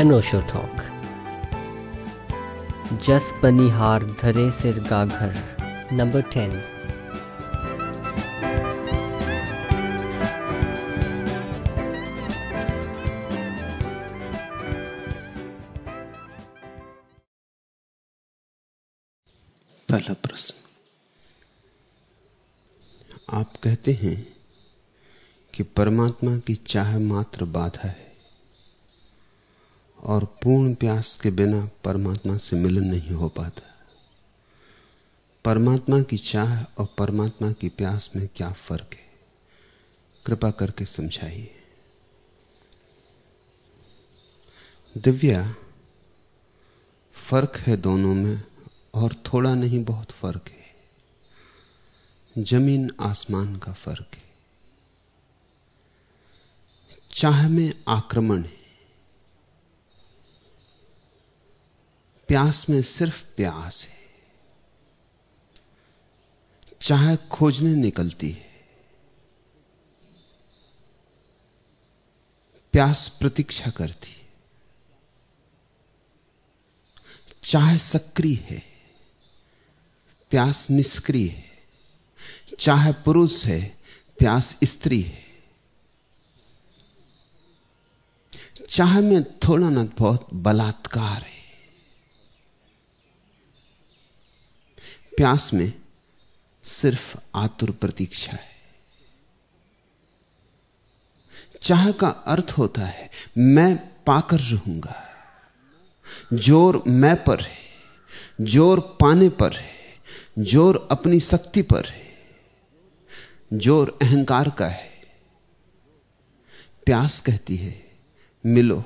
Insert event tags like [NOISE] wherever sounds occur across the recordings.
अनोशो talk जस बनिहार धरे सिर गाघर नंबर टेन पहला प्रश्न। आप कहते हैं कि परमात्मा की चाह मात्र बाधा है। और पूर्ण प्यास के बिना परमात्मा से मिलन नहीं हो पाता। परमात्मा की चाह और परमात्मा की प्यास में क्या फ़र्क है? कृपा करके समझाइए। दिव्या, फ़र्क है दोनों में और थोड़ा नहीं बहुत फ़र्क है। ज़मीन आसमान का फ़र्क है। चाह में आक्रमण है। प्यास में सिर्फ़ प्यास है। चाह खोजने निकलती है। प्यास प्रतीक्षा करती है। चाह सक्रिय है। प्यास निष्क्रिय है। चाहे पुरुष है। प्यास स्त्री है। चाह में थोड़ा ना बहुत बलात्कार है। प्यास में सिर्फ़ आतुर प्रतीक्षा है। चाह का अर्थ होता है, मैं पाकर रहूँगा। ज़ोर मैं पर है, ज़ोर पाने पर है, ज़ोर अपनी शक्ति पर है। ज़ोर अहंकार का है। प्यास कहती है, मिलो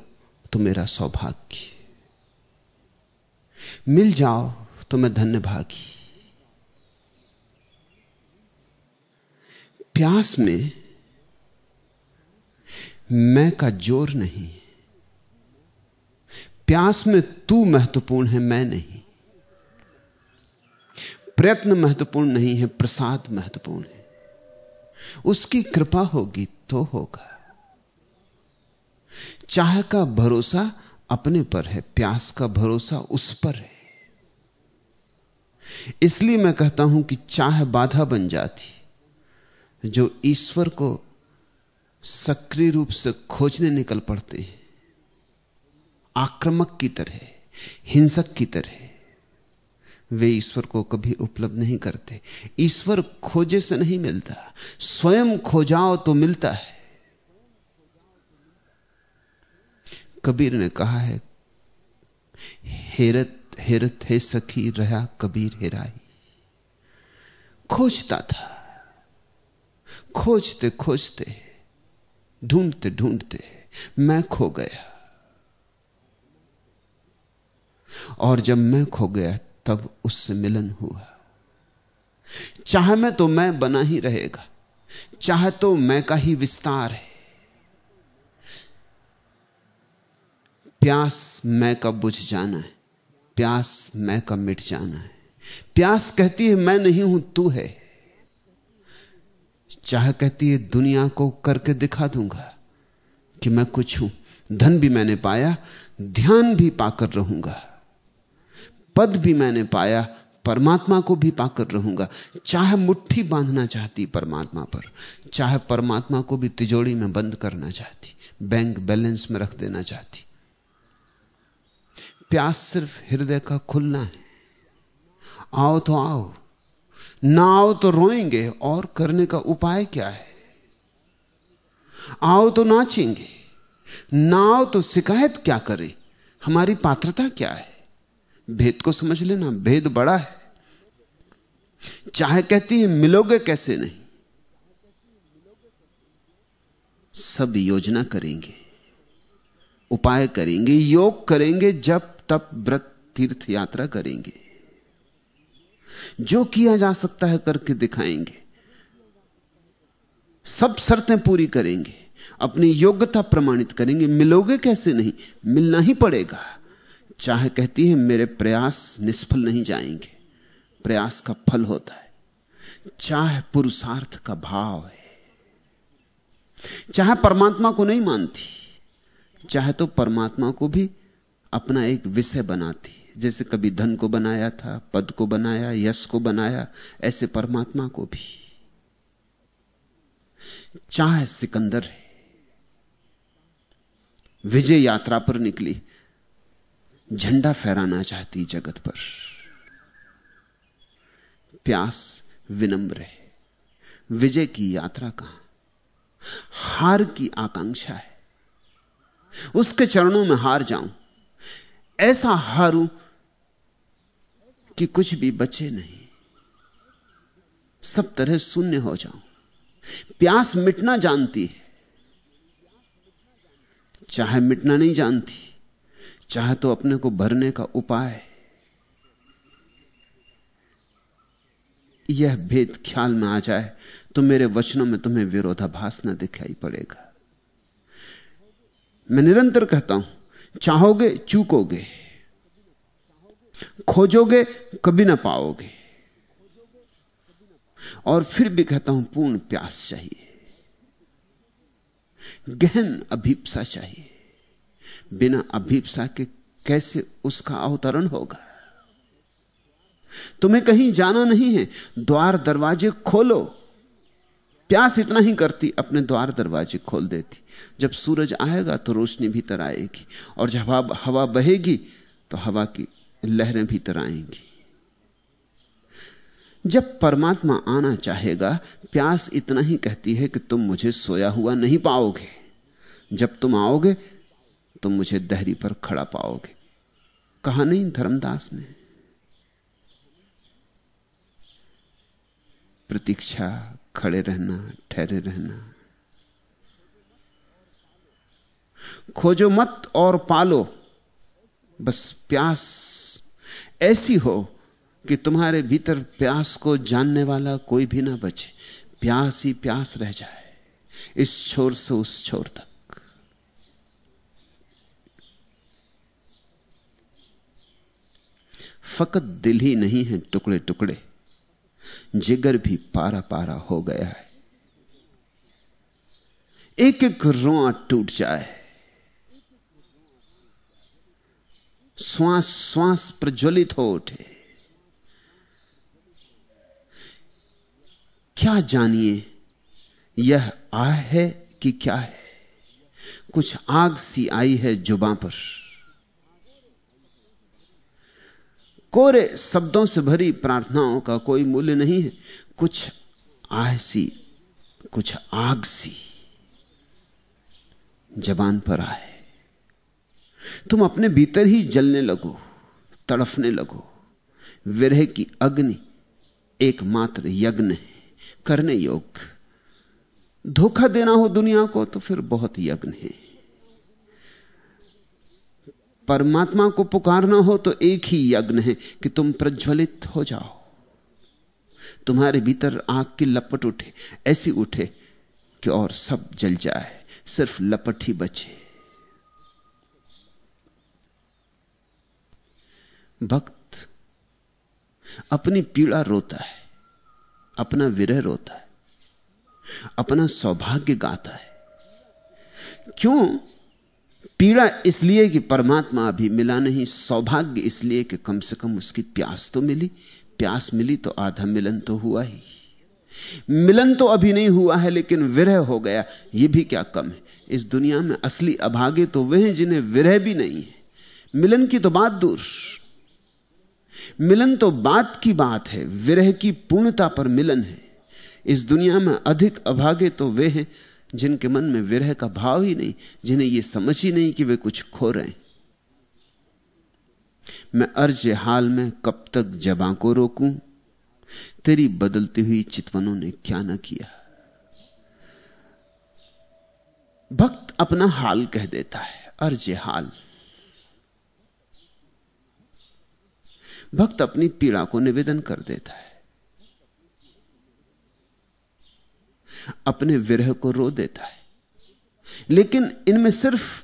तो मेरा सौभाग्य। मिल जाओ तो मैं धन्य भागी। प्यास में मैं का ज़ोर नहीं प्यास में तू महत्वपूर्ण है, मैं नहीं। प्रयत्न महत्वपूर्ण नहीं है, प्रसाद महत्वपूर्ण है। उसकी कृपा होगी तो होगा। चाह का भरोसा अपने पर है, प्यास का भरोसा उस पर है। इसलिए मैं कहता हूँ कि चाह बाधा बन जाती जो ईश्वर को सक्रिय रूप से खोजने निकल पड़ते हैं। आक्रमक की तरह, हिंसक की तरह, वे ईश्वर को कभी उपलब्ध नहीं करते। ईश्वर खोजे से नहीं मिलता, स्वयं खोजाओ तो मिलता है। कबीर ने कहा है, हेरत हेरत हे सखी, रहा कबीर हेराई। खोजता था। खोजते खोजते, ढूंढते ढूंढते मैं खो गया। और जब मैं खो गया, तब उससे मिलन हुआ। चाह में तो मैं बना ही रहेगा, चाह तो मैं का ही विस्तार है। प्यास मैं का बुझ जाना है, प्यास मैं का मिट जाना है। प्यास कहती है, मैं नहीं हूँ, तू है। चाह कहती है, दुनिया को करके दिखा दूँगा कि मैं कुछ हूँ। धन भी मैंने पाया, ध्यान भी पाकर रहूँगा। पद भी मैंने पाया, परमात्मा को भी पाकर रहूँगा। चाहे मुट्ठी बांधना चाहती परमात्मा पर, चाहे परमात्मा को भी तिजोड़ी में बंद करना चाहती, बैंक बैलेंस में रख देना चाहती। प्यास सिर्फ़ हृदय का खुलना है। आओ तो आओ ना आओ तो रोएँगे और करने का उपाय क्या है? आओ तो नाचेंगे। ना आओ तो शिकायत क्या करें? हमारी पात्रता क्या है? भेद को समझ लेना, भेद बड़ा है। चाहे कहती है, मिलोगे कैसे नहीं? सब योजना करेंगे, उपाय करेंगे, योग करेंगे, जब तब व्रत तीर्थ यात्रा करेंगे। जो किया जा सकता है करके दिखाएँगे। सब शर्तें पूरी करेंगे, अपनी योग्यता प्रमाणित करेंगे। मिलोगे कैसे नहीं? मिलना ही पड़ेगा। चाहे कहती है, मेरे प्रयास निष्फल नहीं जाएँगे। प्रयास का फल होता है। चाहे पुरुषार्थ का भाव है। चाहे परमात्मा को नहीं मानती, चाहे तो परमात्मा को भी अपना एक विषय बनाती। जैसे कभी धन को बनाया था, पद को बनाया, यश को बनाया, ऐसे परमात्मा को भी। चाह सिकंदर है। विजय यात्रा पर निकली। झंडा फहराना चाहती जगत पर। प्यास विनम्र है। विजय की यात्रा कहाँ? हार की आकांक्षा है। उसके चरणों में हार जाऊँ। ऐसा हारूं कि कुछ भी बचे नहीं। सब तरह शून्य हो जाऊँ। प्यास मिटना जानती है। चाहे मिटना नहीं जानती, चाहे तो अपने को भरने का उपाय। यह भेद ख्याल में आ जाए तो मेरे वचनों में तुम्हें विरोधाभास न दिखाई पड़ेगा। मैं निरंतर कहता हूँ, चाहोगे चूकोगे। खोजोगे, कभी ना पाओगे। और फिर भी कहता हूँ, पूर्ण प्यास चाहिए। गहन अभीपसा चाहिए। बिना अभीपसा के कैसे उसका अवतरण होगा? तुम्हें कहीं जाना नहीं है, द्वार दरवाजे खोलो। प्यास इतना ही करती, अपने द्वार दरवाजे खोल देती। जब सूरज आएगा तो रोशनी भीतर आएगी, और जब हवा बहेगी तो हवा की लहरें भीतर आएँगी जब परमात्मा आना चाहेगा, प्यास इतना ही कहती है कि तुम मुझे सोया हुआ नहीं पाओगे। जब तुम आओगे, तुम मुझे दहरी पर खड़ा पाओगे। कहा नहीं धर्मदास ने? प्रतीक्षा, खड़े रहना, ठहरे रहना। खोजो मत और पालो। बस प्यास ऐसी हो कि तुम्हारे भीतर प्यास को जानने वाला कोई भी ना बचे। प्यास ही प्यास रह जाए। इस छोर से उस छोर तक। फकत दिल ही नहीं है टुकड़े टुकड़े जिगर भी पारा पारा हो गया है। एक एक रोआ टूट जाए। श्वास श्वास प्रज्वलित हो उठे। क्या जानिए, यह आ है कि क्या है? कुछ आग सी आई है जुबा पर। कोरे शब्दों से भरी प्रार्थनाओं का कोई मूल्य नहीं है। कुछ आह सी, कुछ आग सी जबान पर आए। तुम अपने भीतर ही जलने लगो, तड़फने लगो। विरह की अग्नि एकमात्र यज्ञ है, करने योग्य। धोखा देना हो दुनिया को तो फिर बहुत यज्ञ है। परमात्मा को पुकारना हो तो एक ही यज्ञ है कि तुम प्रज्वलित हो जाओ। तुम्हारे भीतर आग की लपट उठे, ऐसी उठे कि और सब जल जाए, सिर्फ़ लपट ही बचे। भक्त अपनी पीड़ा रोता है, अपना विरह रोता है, अपना सौभाग्य गाता है। क्यों? पीड़ा इसलिए कि परमात्मा अभी मिला नहीं, सौभाग्य इसलिए कि कम से कम उसकी प्यास तो मिली, प्यास मिली तो आधा मिलन तो हुआ ही। मिलन तो अभी नहीं हुआ है, लेकिन विरह हो गया यह भी क्या कम है? इस दुनिया में असली अभागे तो वे हैं जिन्हें विरह भी नहीं है। मिलन की तो बात दूर। मिलन तो बात की बात है, विरह की पूर्णता पर मिलन है। इस दुनिया में अधिक अभागे तो वे हैं जिनके मन में विरह का भाव ही नहीं, जिन्हें यह समझ ही नहीं कि वे कुछ खो रहे हैं। मैं अर्ज़ हाल में कब तक जबा को रोकूं? तेरी बदलती हुई चितवनों ने क्या ना किया? भक्त अपना हाल कह देता है, अर्ज़ हाल। भक्त अपनी पीड़ा को निवेदन कर देता है। अपने विरह को रो देता है। लेकिन इनमें सिर्फ़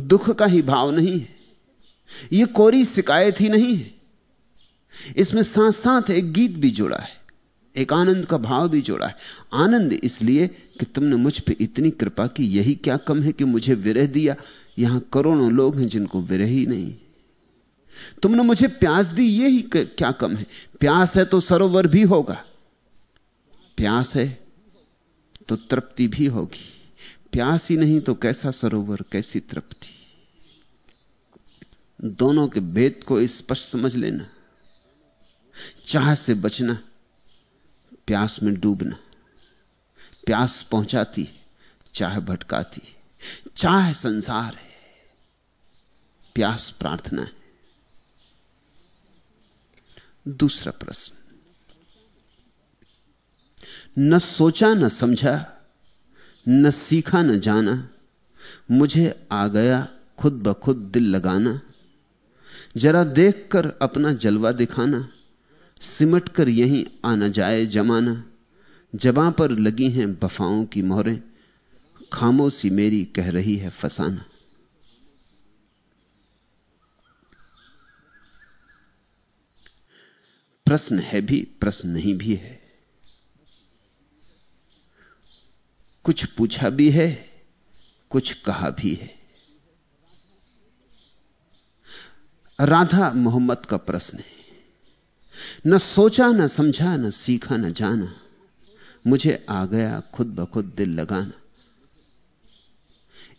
दुख का ही भाव नहीं है। यह कोरी शिकायत ही नहीं है। इसमें साथ साथ एक गीत भी जुड़ा है। एक आनंद का भाव भी जुड़ा है। आनंद इसलिए कि तुमने मुझ पर इतनी कृपा की, यही क्या कम है कि मुझे विरह दिया? यहाँ करोड़ों लोग हैं जिनको विरह ही नहीं तुमने मुझे प्यास दी, ये ही क्या कम है? प्यास है तो सरोवर भी होगा। प्यास है तो तृप्ति भी होगी। प्यास ही नहीं तो कैसा सरोवर, कैसी तृप्ति? दोनों के भेद को स्पष्ट समझ लेना। चाह से बचना, प्यास में डूबना। प्यास पहुंचाती, चाह भटकाती। चाह संसार है, प्यास प्रार्थना है। दूसरा प्रश्न। न सोचा, न समझा, न सीखा, न जाना, मुझे आ गया खुद ब खुद दिल लगाना, जरा देखकर अपना जलवा दिखाना सिमट कर यहीं आना जाए जमाना, जबां पर लगी हैं बफाओं की मोहरें, खामोशी मेरी कह रही है फसाना। प्रश्न है भी, प्रश्न नहीं भी है। कुछ पूछा भी है, कुछ कहा भी है। राधा मोहम्मद का प्रश्न है। न सोचा, न समझा, न सीखा, न जाना, मुझे आ गया खुद ब खुद दिल लगाना।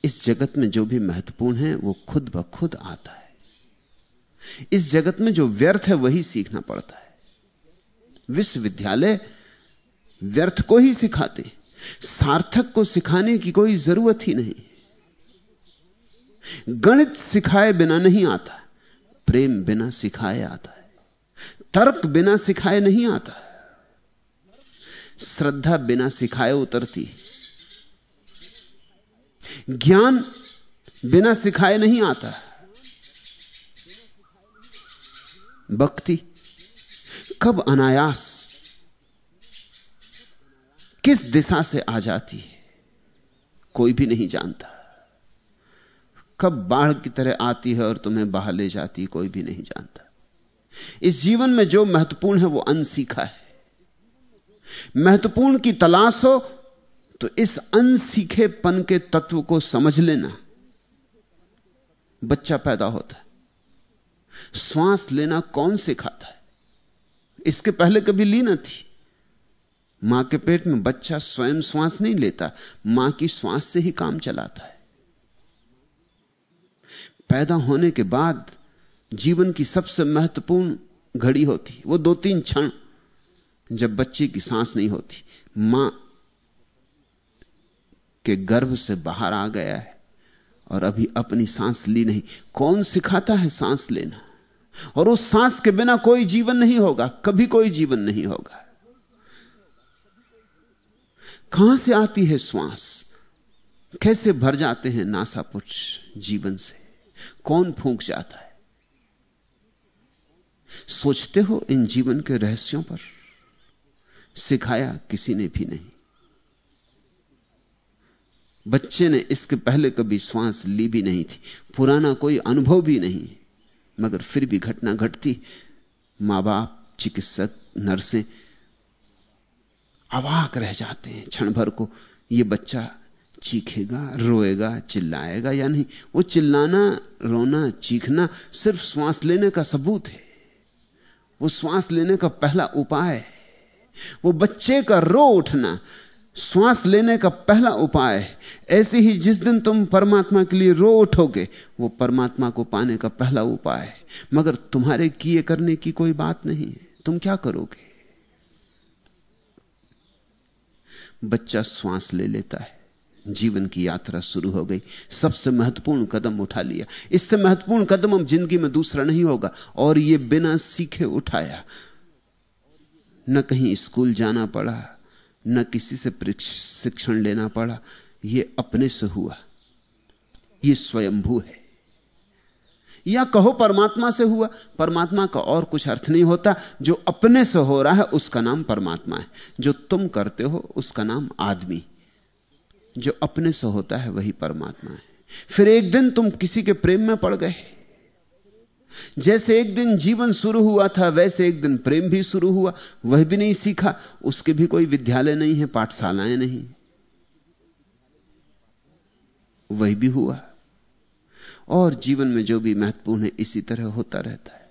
इस जगत में जो भी महत्वपूर्ण है, वो खुद ब खुद आता है। इस जगत में जो व्यर्थ है, वही सीखना पड़ता है। विश्वविद्यालय व्यर्थ को ही सिखाते। सार्थक को सिखाने की कोई ज़रूरत ही नहीं। गणित सिखाए बिना नहीं आता, प्रेम बिना सिखाए आता है, तर्क बिना सिखाए नहीं आता श्रद्धा बिना सिखाए उतरती ज्ञान बिना सिखाए नहीं आता। भक्ति कब अनायास किस दिशा से आ जाती है, कोई भी नहीं जानता। कब बाढ़ की तरह आती है और तुम्हें बाहर ले जाती है, कोई भी नहीं जानता। इस जीवन में जो महत्वपूर्ण है, वो अनसीखा है। महत्वपूर्ण की तलाश हो तो इस अनसीखेपन के तत्व को समझ लेना। बच्चा पैदा होता है। श्वास लेना कौन सिखाता है? इसके पहले कभी ली ना थी। माँ के पेट में बच्चा स्वयं श्वास नहीं लेता, माँ की श्वास से ही काम चलाता है। पैदा होने के बाद जीवन की सबसे महत्वपूर्ण घड़ी होती, वो दो तीन क्षण जब बच्चे की सांस नहीं होती, माँ के गर्भ से बाहर आ गया है और अभी अपनी सांस ली नहीं। कौन सिखाता है सांस लेना? और उस सांस के बिना कोई जीवन नहीं होगा, कभी कोई जीवन नहीं होगा। कहाँ से आती है श्वास? कैसे भर जाते हैं नासापुच जीवन से? कौन फूंक जाता है? सोचते हो इन जीवन के रहस्यों पर? सिखाया किसी ने भी नहीं। बच्चे ने इसके पहले कभी श्वास ली भी नहीं थी, पुराना कोई अनुभव भी नहीं मगर फिर भी घटना घटती। माँ बाप चिकित्सक, नर्सें अवाक रह जाते हैं क्षण भर को। यह बच्चा चीखेगा, रोएगा, चिल्लाएगा या नहीं? वो चिल्लाना, रोना, चीखना सिर्फ़ श्वास लेने का सबूत है। वो श्वास लेने का पहला उपाय है। वो बच्चे का रो उठना श्वास लेने का पहला उपाय है ऐसे ही जिस दिन तुम परमात्मा के लिए रो उठोगे, वो परमात्मा को पाने का पहला उपाय। है मगर तुम्हारे किए करने की कोई बात नहीं है। तुम क्या करोगे? बच्चा श्वास ले लेता है। जीवन की यात्रा शुरू हो गई। सबसे महत्वपूर्ण कदम उठा लिया। इससे महत्वपूर्ण कदम अब ज़िंदगी में दूसरा नहीं होगा। और यह बिना सीखे उठाया। न कहीं स्कूल जाना पड़ा। न किसी से शिक्षण लेना पड़ा। यह अपने से हुआ। यह स्वयंभू है। या कहो परमात्मा से हुआ। परमात्मा का और कुछ अर्थ नहीं होता। जो अपने से हो रहा है, उसका नाम परमात्मा है। जो तुम करते हो, उसका नाम आदमी। जो अपने से होता है, वही परमात्मा है। फिर एक दिन तुम किसी के प्रेम में पड़ गए। जैसे एक दिन जीवन शुरू हुआ था, वैसे एक दिन प्रेम भी शुरू हुआ। वह भी नहीं सीखा, उसके भी कोई विद्यालय नहीं है, पाठशालाएँ नहीं। वही भी हुआ। और जीवन में जो भी महत्वपूर्ण है, इसी तरह होता रहता है।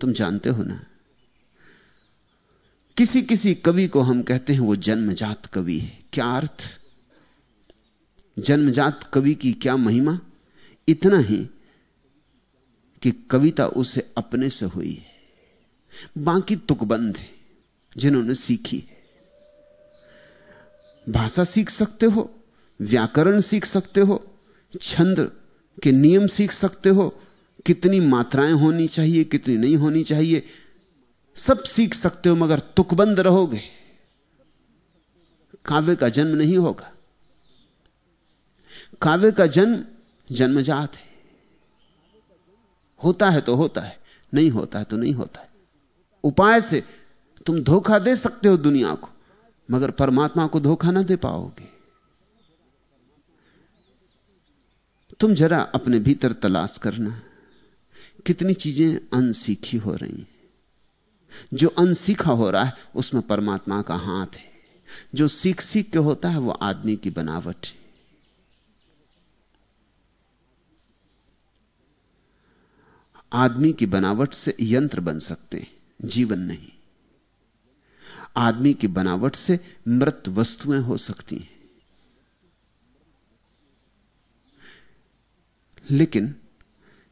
तुम जानते हो ना किसी किसी कवि को हम कहते हैं, वो जन्मजात कवि है। क्या अर्थ? जन्मजात कवि की क्या महिमा? इतना ही कि कविता उसे अपने से हुई है। बाकी तुकबंद है, जिन्होंने सीखी भाषा सीख सकते हो, व्याकरण सीख सकते हो, छंद के नियम सीख सकते हो, कितनी मात्राएँ होनी चाहिए, कितनी नहीं होनी चाहिए, सब सीख सकते हो, मगर तुकबंद रहोगे। काव्य का जन्म नहीं होगा। काव्य का जन्म जन्मजात है। होता है तो होता है, नहीं होता है तो नहीं होता है। उपाय से तुम धोखा दे सकते हो दुनिया को, मगर परमात्मा को धोखा ना दे पाओगे। तुम जरा अपने भीतर तलाश करना, कितनी चीज़ें अनसीखी हो रही हैं। जो अनसीखा हो रहा है, उसमें परमात्मा का हाथ है। जो सीख सीख के होता है, वो आदमी की बनावट है। आदमी की बनावट से यंत्र बन सकते हैं जीवन नहीं। आदमी की बनावट से मृत वस्तुएँ हो सकती हैं। लेकिन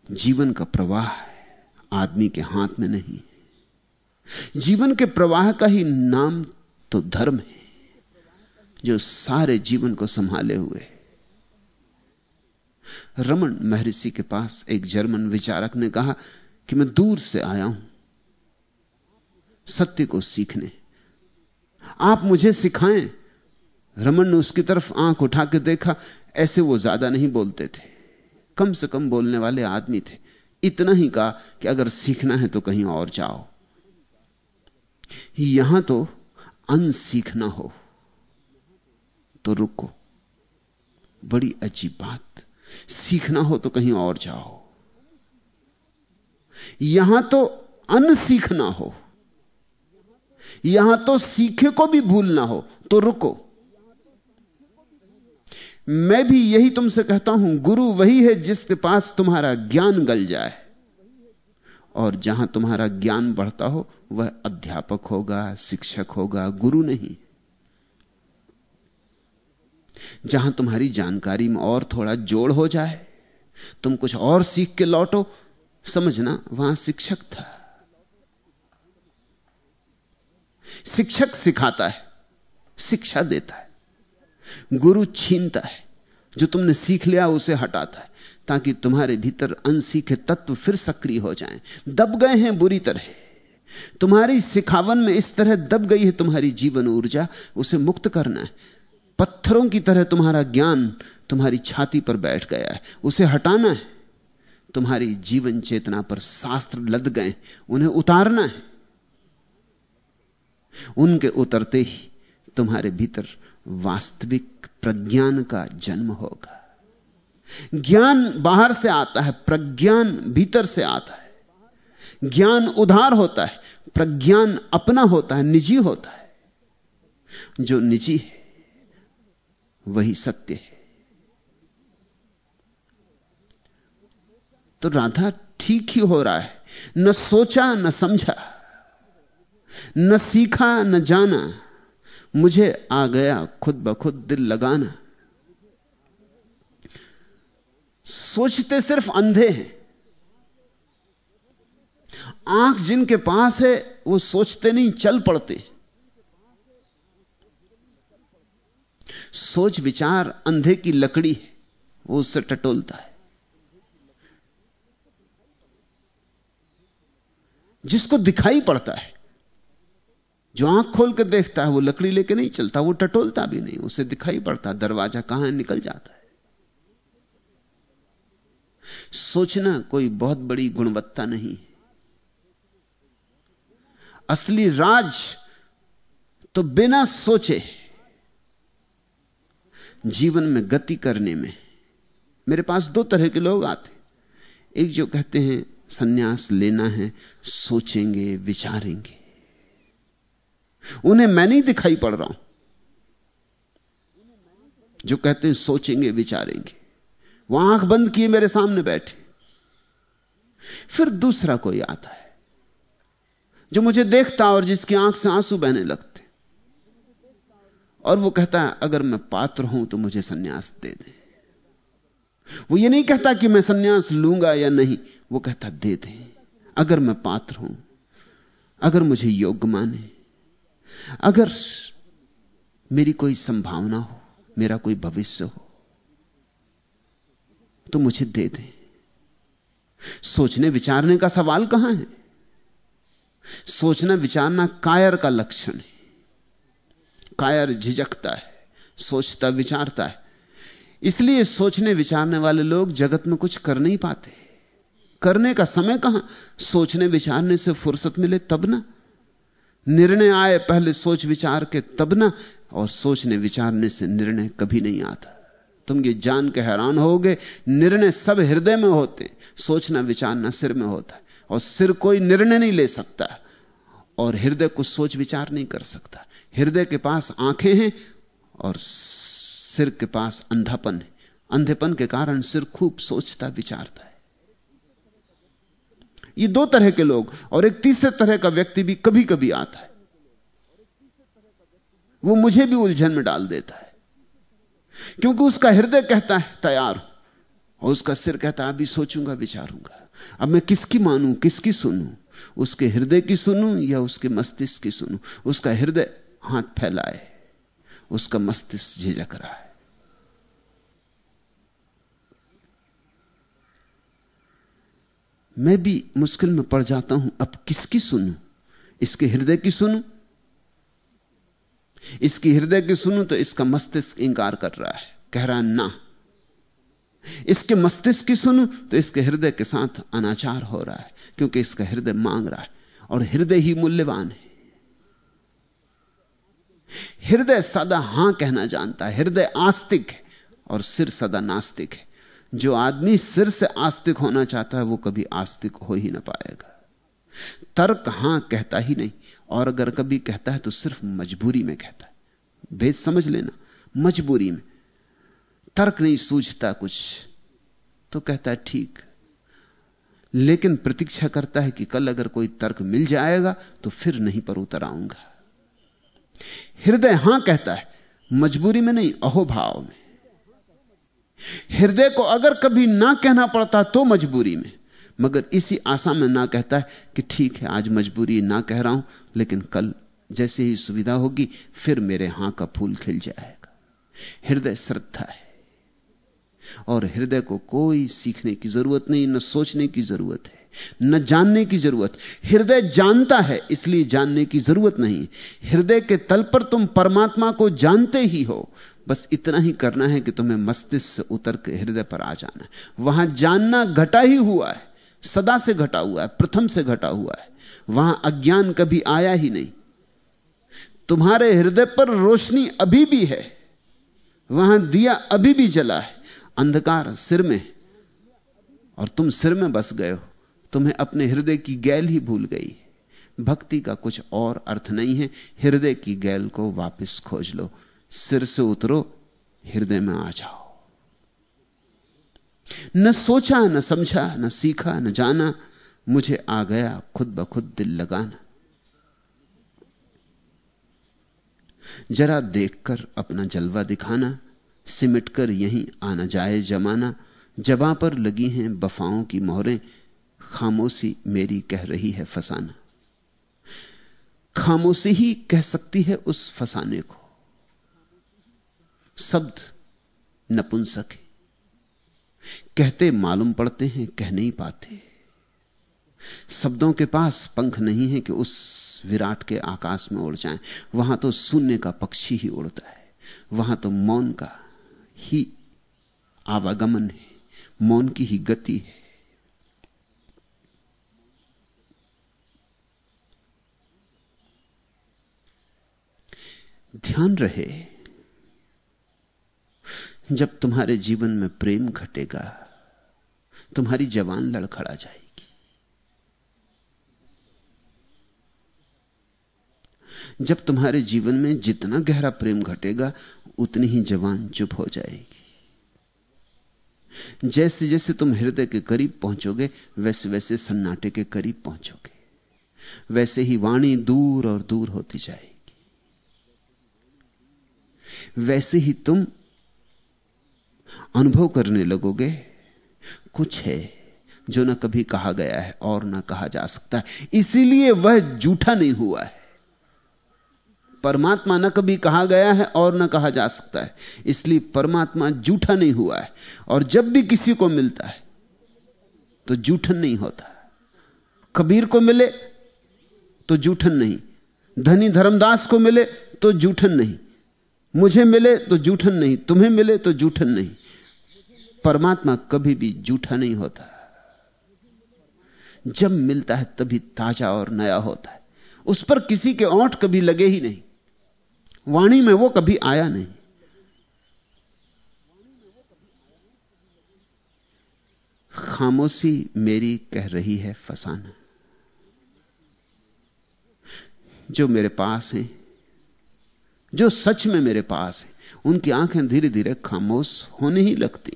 जीवन का प्रवाह आदमी के हाथ में नहीं जीवन के प्रवाह का ही नाम तो धर्म है, जो सारे जीवन को संभाले हुए रमन महर्षि के पास एक जर्मन विचारक ने कहा कि मैं दूर से आया हूँ सत्य को सीखने। आप मुझे सिखाएँ। रमन ने उसकी तरफ़ आँख उठा के देखा, ऐसे वो ज़्यादा नहीं बोलते थे। कम से कम बोलने वाले आदमी थे। इतना ही कहा कि अगर सीखना है तो कहीं और जाओ। यहाँ तो अन सीखना हो। तो रुको। बड़ी अजीब बात। सीखना हो तो कहीं और जाओ। यहाँ तो अन सीखना हो। यहाँ तो सीखे को भी भूलना हो। तो रुको। मैं भी यही तुमसे कहता हूँ, गुरु वही है जिसके पास तुम्हारा ज्ञान गल जाए। और जहाँ तुम्हारा ज्ञान बढ़ता हो, वह अध्यापक होगा, शिक्षक होगा, गुरु नहीं। जहाँ तुम्हारी जानकारी में और थोड़ा जोड़ हो जाए। तुम कुछ और सीख के लौटो। समझना, वहाँ शिक्षक था। शिक्षक सिखाता है, शिक्षा देता है। गुरु छीनता है, जो तुमने सीख लिया उसे हटाता है, ताकि तुम्हारे भीतर अनसीखे तत्व फिर सक्रिय हो जाएँ। दब गए हैं, बुरी तरह। तुम्हारी सिखावन में इस तरह दब गई है, तुम्हारी जीवन ऊर्जा, उसे मुक्त करना है। पत्थरों की तरह तुम्हारा ज्ञान तुम्हारी छाती पर बैठ गया है। उसे हटाना है। तुम्हारी जीवन चेतना पर शास्त्र लद गए। उन्हें उतारना है। उनके उतरते ही तुम्हारे भीतर वास्तविक प्रज्ञान का जन्म होगा। ज्ञान बाहर से आता है, प्रज्ञान भीतर से आता है। ज्ञान उधार होता है, प्रज्ञान अपना होता है, निजी होता है। जो निजी है वही सत्य है। तो राधा ठीक ही हो रहा है। न सोचा, न समझा, न सीखा, न जाना। मुझे आ गया खुद ब खुद दिल लगाना। सोचते सिर्फ़ अंधे हैं। आँख जिनके पास है, वो सोचते नहीं, चल पड़ते। सोच विचार अंधे की लकड़ी है, वो उससे टटोलता है। जिसको दिखाई पड़ता है, जो आँख खोल कर देखता है, वो लकड़ी लेके नहीं चलता, वो टटोलता भी नहीं, उसे दिखाई पड़ता दरवाज़ा कहाँ निकल जाता है। सोचना कोई बहुत बड़ी गुणवत्ता नहीं है। असली राज तो बिना सोचे जीवन में गति करने में। मेरे पास दो तरह के लोग आते। एक जो कहते हैं, सन्यास लेना है, सोचेंगे, विचारेंगे। उन्हें मैं नहीं दिखाई पड़ रहा हूँ। जो कहते हैं, सोचेंगे, विचारेंगे। वो आँख बंद किए मेरे सामने बैठे। फिर दूसरा कोई आता है, जो मुझे देखता और जिसकी आँख से आँसू बहने लगते। और वो कहता है, अगर मैं पात्र हूँ तो मुझे सन्यास दे दे। वो ये नहीं कहता कि मैं सन्यास लूँगा या नहीं, वो कहता, दे दे। अगर मैं पात्र हूँ, अगर मुझे योग्य माने, अगर मेरी कोई संभावना हो, मेरा कोई भविष्य हो तो मुझे दे दे। सोचने विचारने का सवाल कहाँ है? सोचना विचारना कायर का लक्षण है। कायर झिझकता है, सोचता, विचारता है। इसलिए सोचने, विचारने वाले लोग जगत में कुछ कर नहीं पाते। करने का समय कहाँ? सोचने, विचारने से फुर्सत मिले तब ना। निर्णय आए पहले सोच, विचार के तब ना, और सोचने, विचारने से निर्णय कभी नहीं आता। तुम ये जान के हैरान होगे, निर्णय सब हृदय में होते, सोचना, विचारना सिर में होता है, और सिर कोई निर्णय नहीं ले सकता। और हृदय कुछ सोच विचार नहीं कर सकता। हृदय के पास आँखें हैं और सिर के पास अंधापन है। अंधेपन के कारण सिर खूब सोचता, विचारता है। ये दो तरह के लोग, और एक तीसरे तरह का व्यक्ति भी कभी कभी आता है। वो मुझे भी उलझन में डाल देता है। क्योंकि उसका हृदय कहता है, तैयार और उसका सिर कहता है, अभी सोचूँगा, विचारूँगा। अब मैं किसकी मानूं, किसकी सुनूं? उसके हृदय की सुनूं या उसके मस्तिष्क की सुनूं? उसका हृदय हाथ फैलाए, उसका मस्तिष्क झिझक रहा है। मैं भी मुश्किल में पड़ जाता हूँ, अब किसकी सुनूं? इसके हृदय की सुनूं? इसकी हृदय की सुनूं तो इसका मस्तिष्क इंकार कर रहा है, कह रहा है, ना इसके मस्तिष्क की सुनूं तो इसके हृदय के साथ अनाचार हो रहा है, क्योंकि इसका हृदय मांग रहा है, और हृदय ही मूल्यवान है। हृदय सदा हाँ कहना जानता है, हृदय आस्तिक है, और सिर सदा नास्तिक है। जो आदमी सिर से आस्तिक होना चाहता है, वो कभी आस्तिक हो ही ना पाएगा। तर्क हाँ कहता ही नहीं, और अगर कभी कहता है तो सिर्फ़ मजबूरी में कहता है। भेद समझ लेना, मजबूरी में। तर्क नहीं, सूझता कुछ। तो कहता है, ठीक। लेकिन प्रतीक्षा करता है कि कल अगर कोई तर्क मिल जाएगा तो फिर नहीं पर उतर आऊँगा। हृदय हाँ कहता है, मजबूरी में नहीं अहोभाव में। हृदय को अगर कभी ना कहना पड़ता तो मजबूरी में। मगर इसी आशा में ना कहता है कि ठीक है, आज मजबूरी ना कह रहा हूँ, लेकिन कल जैसे ही सुविधा होगी, फिर मेरे हाँ का फूल खिल जाएगा। हृदय श्रद्धा है। और हृदय को कोई सीखने की ज़रूरत नहीं, न सोचने की ज़रूरत है, न जानने की ज़रूरत। हृदय जानता है, इसलिए जानने की ज़रूरत नहीं। हृदय के तल पर तुम परमात्मा को जानते ही हो। बस इतना ही करना है कि तुम्हें मस्तिष्क से उतर के हृदय पर आ जाना वहाँ जानना घटा ही हुआ है, सदा से घटा हुआ है, प्रथम से घटा हुआ है। वहाँ अज्ञान कभी आया ही नहीं। तुम्हारे हृदय पर रोशनी अभी भी है, वहाँ दिया अभी भी जला है। अंधकार सिर में और तुम सिर में बस गए हो। तुम्हें अपने हृदय की गैल ही भूल गई। भक्ति का कुछ और अर्थ नहीं है। हृदय की गैल को वापस खोज लो। सिर से उतरो, हृदय में आ जाओ। न सोचा, न समझा, न सीखा, न जाना। मुझे आ गया खुद ब खुद दिल लगाना। जरा देखकर अपना जलवा दिखाना। सिमटकर यहीं आना जाए जमाना। जबा पर लगी हैं बफाओं की मोहरें, खामोशी मेरी कह रही है फसाना। खामोशी ही कह सकती है उस फसाने को। शब्द नपुंसक है। कहते मालूम पड़ते हैं, कह नहीं पाते। शब्दों के पास पंख नहीं है कि उस विराट के आकाश में उड़ जाएँ। वहाँ तो शून्य का पक्षी ही उड़ता है। वहाँ तो मौन का ही आवागमन है, मौन की ही गति है। ध्यान रहे, जब तुम्हारे जीवन में प्रेम घटेगा, तुम्हारी जवान लड़खड़ा जाएगी। जब तुम्हारे जीवन में जितना गहरा प्रेम घटेगा, उतनी ही जवान चुप हो जाएगी। जैसे जैसे तुम हृदय के करीब पहुंचोगे, वैसे वैसे सन्नाटे के करीब पहुंचोगे। वैसे ही वाणी दूर और दूर होती जाएगी। वैसे ही तुम अनुभव करने लगोगे, कुछ है जो ना कभी कहा गया है और ना कहा जा सकता। है इसीलिए वह झूठा नहीं हुआ है। परमात्मा न कभी कहा गया है और न कहा जा सकता है। इसलिए परमात्मा जूठा नहीं हुआ है और जब भी किसी को मिलता है तो जूठन नहीं होता। कबीर को मिले तो जूठन नहीं। धनी धर्मदास को मिले तो जूठन नहीं। मुझे मिले तो जूठन नहीं। तुम्हें मिले तो जूठन नहीं। परमात्मा कभी भी जूठा नहीं होता। जब मिलता है, तभी ताज़ा और नया होता है। उस पर किसी के ओंठ कभी लगे ही नहीं। वाणी में वो कभी आया नहीं। खामोशी मेरी कह रही है फसाना। जो मेरे पास हैं, जो सच में मेरे पास है, उनकी आँखें धीरे धीरे खामोश होने ही लगती।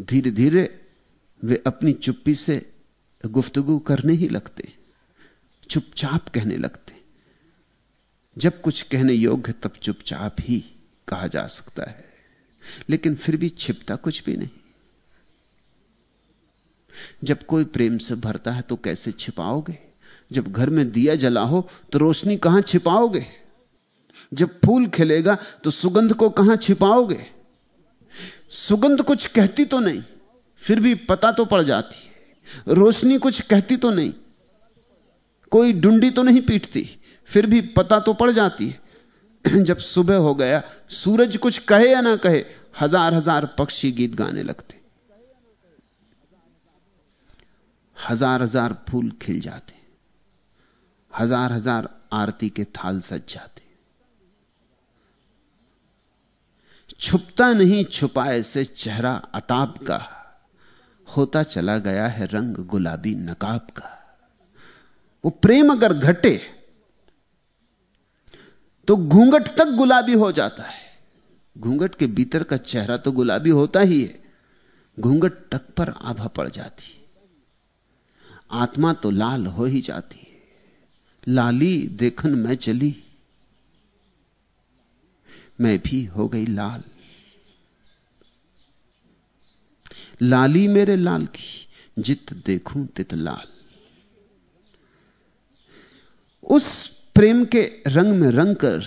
धीरे धीरे वे अपनी चुप्पी से गुफ्तगु करने ही लगते। चुपचाप कहने लगते जब कुछ कहने योग्य तब चुपचाप ही कहा जा सकता है। लेकिन फिर भी छिपता कुछ भी नहीं। जब कोई प्रेम से भरता है तो कैसे छिपाओगे? जब घर में दिया जला हो तो रोशनी कहाँ छिपाओगे? जब फूल खिलेगा तो सुगंध को कहाँ छिपाओगे? सुगंध कुछ कहती तो नहीं, फिर भी पता तो पड़ जाती है। रोशनी कुछ कहती तो नहीं कोई डुंडी तो नहीं पीटती, फिर भी पता तो पड़ जाती है। [CLEARS THROAT] जब सुबह हो गया, सूरज कुछ कहे या ना कहे, हज़ार हज़ार पक्षी गीत गाने लगते। हज़ार हज़ार फूल खिल जाते। हज़ार हज़ार आरती के थाल सज जाते। छुपता नहीं छुपाए से चेहरा अताब का, होता चला गया है रंग गुलाबी नकाब का। वो प्रेम अगर घटे तो घूंघट तक गुलाबी हो जाता है। घूंघट के भीतर का चेहरा तो गुलाबी होता ही है। घूंघट तक पर आभा पड़ जाती आत्मा तो लाल हो ही जाती है। लाली देखन मैं चली, मैं भी हो गई लाल। लाली मेरे लाल की, जित देखूँ तित लाल। उस प्रेम के रंग में रंग कर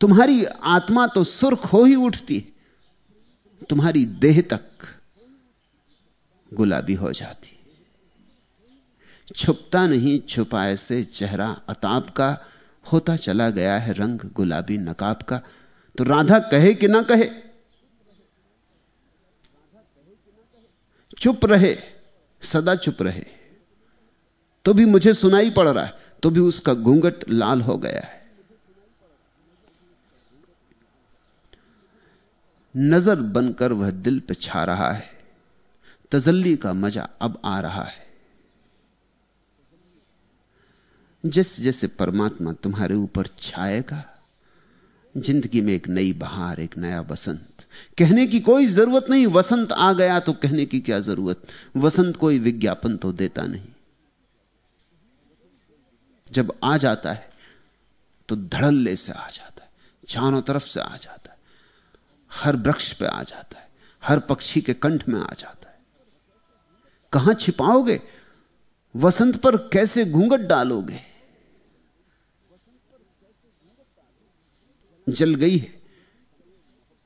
तुम्हारी आत्मा तो सुर्ख हो ही उठती, तुम्हारी देह तक गुलाबी हो जाती। छुपता नहीं छुपाए से चेहरा अताप का होता चला गया है रंग गुलाबी नकाब का। तो राधा कहे कि ना कहे? चुप रहे, सदा चुप रहे। तो भी मुझे सुनाई पड़ रहा है तो भी उसका घूंघट लाल हो गया है। नज़र बनकर वह दिल पे छा रहा है। तजल्ली का मज़ा अब आ रहा है। जैसे जैसे परमात्मा तुम्हारे ऊपर छाएगा, ज़िंदगी में एक नई बहार, एक नया बसंत कहने की कोई ज़रूरत नहीं, वसंत आ गया तो कहने की क्या ज़रूरत? वसंत कोई विज्ञापन तो देता नहीं। जब आ जाता है तो धड़ल्ले से आ जाता है, चारों तरफ़ से आ जाता है, हर वृक्ष पे आ जाता है, हर पक्षी के कंठ में आ जाता है। कहाँ छिपाओगे? वसंत पर कैसे घूंघट डालोगे? जल गई है,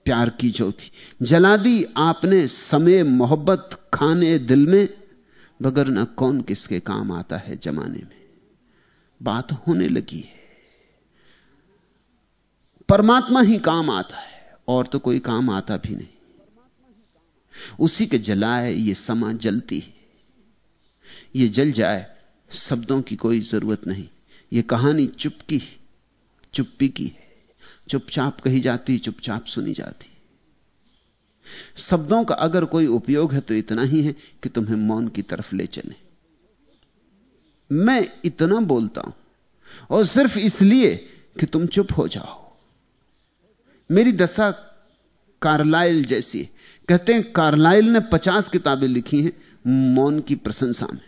प्यार की ज्योति। जला दी आपने समय मोहब्बत, खाने दिल में बगर न कौन किसके काम आता है जमाने में। बात होने लगी है। परमात्मा ही काम आता है, और तो कोई काम आता भी नहीं। उसी के जलाए ये समा जलती है। ये जल जाए, शब्दों की कोई ज़रूरत नहीं। ये कहानी चुपकी चुप्पी की है। चुपचाप कही जाती, चुपचाप सुनी जाती। शब्दों का अगर कोई उपयोग है तो इतना ही है कि तुम्हें मौन की तरफ़ ले चले। मैं इतना बोलता हूँ। और सिर्फ़ इसलिए कि तुम चुप हो जाओ। मेरी दशा कार्लाइल जैसी कहते हैं, कार्लाइल ने पचास किताबें लिखी हैं, मौन की प्रशंसा में।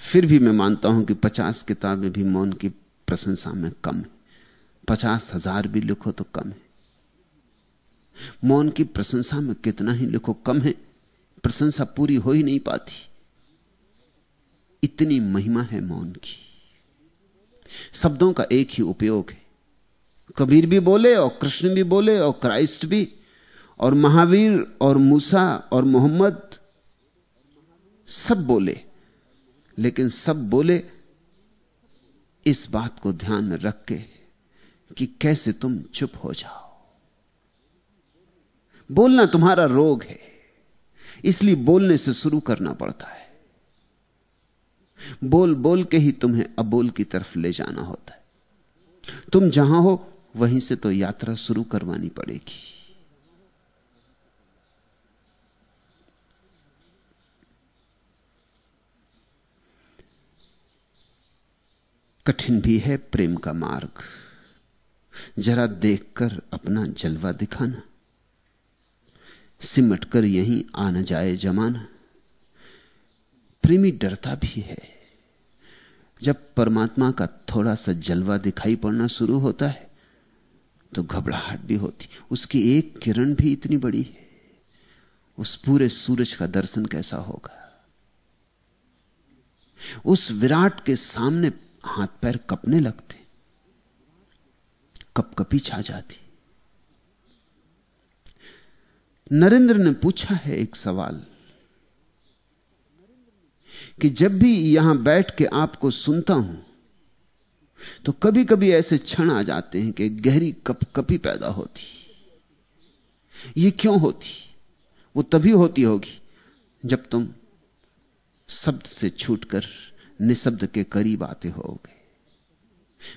फिर भी मैं मानता हूँ कि पचास किताबें भी मौन की प्रशंसा में कम है। पचास हज़ार भी लिखो तो कम है। मौन की प्रशंसा में कितना ही लिखो कम है। प्रशंसा पूरी हो ही नहीं पाती। इतनी महिमा है मौन की। शब्दों का एक ही उपयोग है। कबीर भी बोले और कृष्ण भी बोले और क्राइस्ट भी और महावीर और मूसा और मोहम्मद सब बोले। लेकिन सब बोले इस बात को ध्यान में रख के कि कैसे तुम चुप हो जाओ। बोलना तुम्हारा रोग है। इसलिए बोलने से शुरू करना पड़ता है। बोल बोल के ही तुम्हें अबोल की तरफ़ ले जाना होता है। तुम जहाँ हो, वहीं से तो यात्रा शुरू करवानी पड़ेगी। कठिन भी है प्रेम का मार्ग। जरा देखकर अपना जलवा दिखाना। सिमट कर यहीं आना जाए जमाना। प्रेमी डरता भी है। जब परमात्मा का थोड़ा सा जलवा दिखाई पड़ना शुरू होता है तो घबराहट भी होती। उसकी एक किरण भी इतनी बड़ी है। उस पूरे सूरज का दर्शन कैसा होगा? उस विराट के सामने हाथ पैर कपने लगते। कपकपी छा जाती। नरेंद्र ने पूछा है एक सवाल कि जब भी यहाँ बैठ के आपको सुनता हूँ तो कभी कभी ऐसे क्षण आ जाते हैं कि गहरी कपकपी पैदा होती। ये क्यों होती? वो तभी होती होगी जब तुम शब्द से छूटकर निशब्द के करीब आते होगे।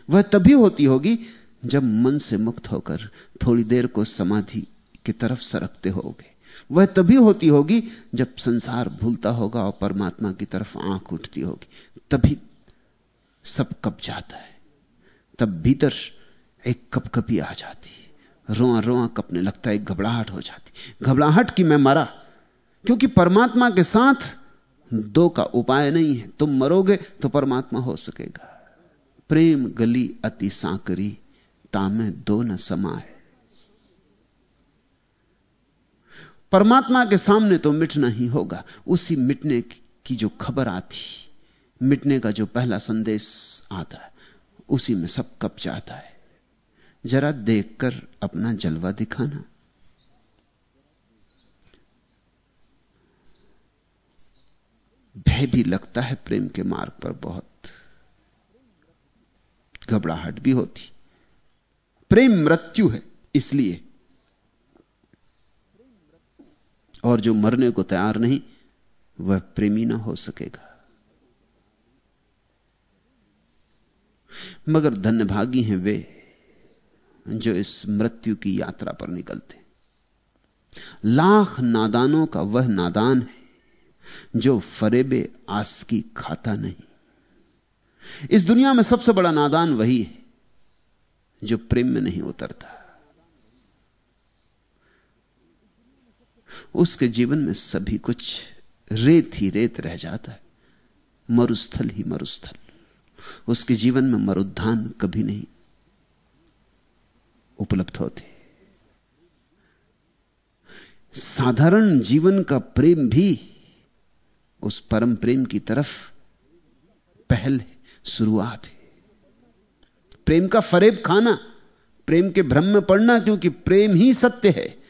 वह तभी होती होगी जब मन से मुक्त होकर थोड़ी देर को समाधि की तरफ़ सरकते होगे। वह तभी होती होगी जब संसार भूलता होगा और परमात्मा की तरफ़ आँख उठती होगी। तभी सब कप जाता है। तब भीतर एक कपकपी आ जाती है। रोआ रोआ कपने लगता है घबराहट हो जाती घबराहट की मैं मरा? क्योंकि परमात्मा के साथ दो का उपाय नहीं है। तुम मरोगे तो परमात्मा हो सकेगा। प्रेम गली अति सांकरी, तामे दो न समाए परमात्मा के सामने तो मिटना ही होगा। उसी मिटने की जो खबर आती, मिटने का जो पहला संदेश आता है, उसी में सब कप जाता है। जरा देखकर अपना जलवा दिखाना। भय भी लगता है प्रेम के मार्ग पर बहुत। घबराहट भी होती। प्रेम मृत्यु है, इसलिए और जो मरने को तैयार नहीं, वह प्रेमी ना हो सकेगा। मगर धन्यभागी हैं वे जो इस मृत्यु की यात्रा पर निकलते। लाख नादानों का वह नादान है जो फरेबे आस की खाता नहीं। इस दुनिया में सबसे बड़ा नादान वही है जो प्रेम में नहीं उतरता। उसके जीवन में सभी कुछ रेत ही रेत रह जाता है। मरुस्थल ही मरुस्थल। उसके जीवन में मरुद्धान कभी नहीं उपलब्ध होते। साधारण जीवन का प्रेम भी उस परम प्रेम की तरफ़ पहल है, शुरुआत है। प्रेम का फरेब खाना, प्रेम के भ्रम में पड़ना क्योंकि प्रेम ही सत्य है।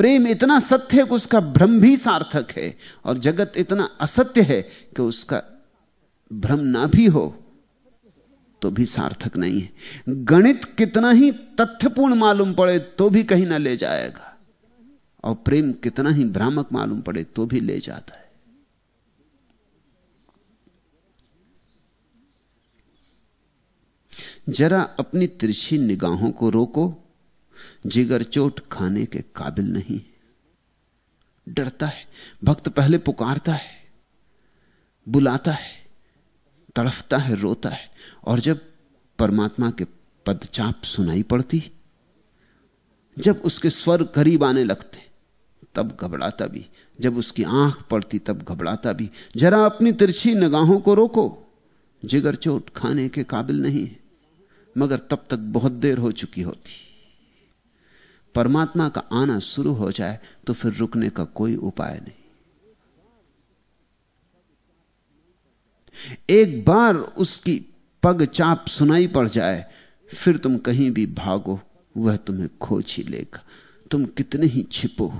प्रेम इतना सत्य है कि उसका भ्रम भी सार्थक है और जगत इतना असत्य है कि उसका भ्रम ना भी हो तो भी सार्थक नहीं है। गणित कितना ही तथ्यपूर्ण मालूम पड़े तो भी कहीं ना ले जाएगा। और प्रेम कितना ही भ्रामक मालूम पड़े तो भी ले जाता है। जरा अपनी तिरछी निगाहों को रोको। जिगर चोट खाने के काबिल नहीं डरता है, भक्त पहले पुकारता है, बुलाता है, तड़फता है, रोता है, और जब परमात्मा के पदचाप सुनाई पड़ती, जब उसके स्वर करीब आने लगते, तब घबराता भी, जब उसकी आँख पड़ती, तब घबराता भी। जरा अपनी तिरछी निगाहों को रोको, जिगर चोट खाने के काबिल नहीं है, मगर तब तक बहुत देर हो चुकी होती। परमात्मा का आना शुरू हो जाए तो फिर रुकने का कोई उपाय नहीं। एक बार उसकी पग चाप सुनाई पड़ जाए, फिर तुम कहीं भी भागो, वह तुम्हें खोज ही लेगा। तुम कितने ही छिपो,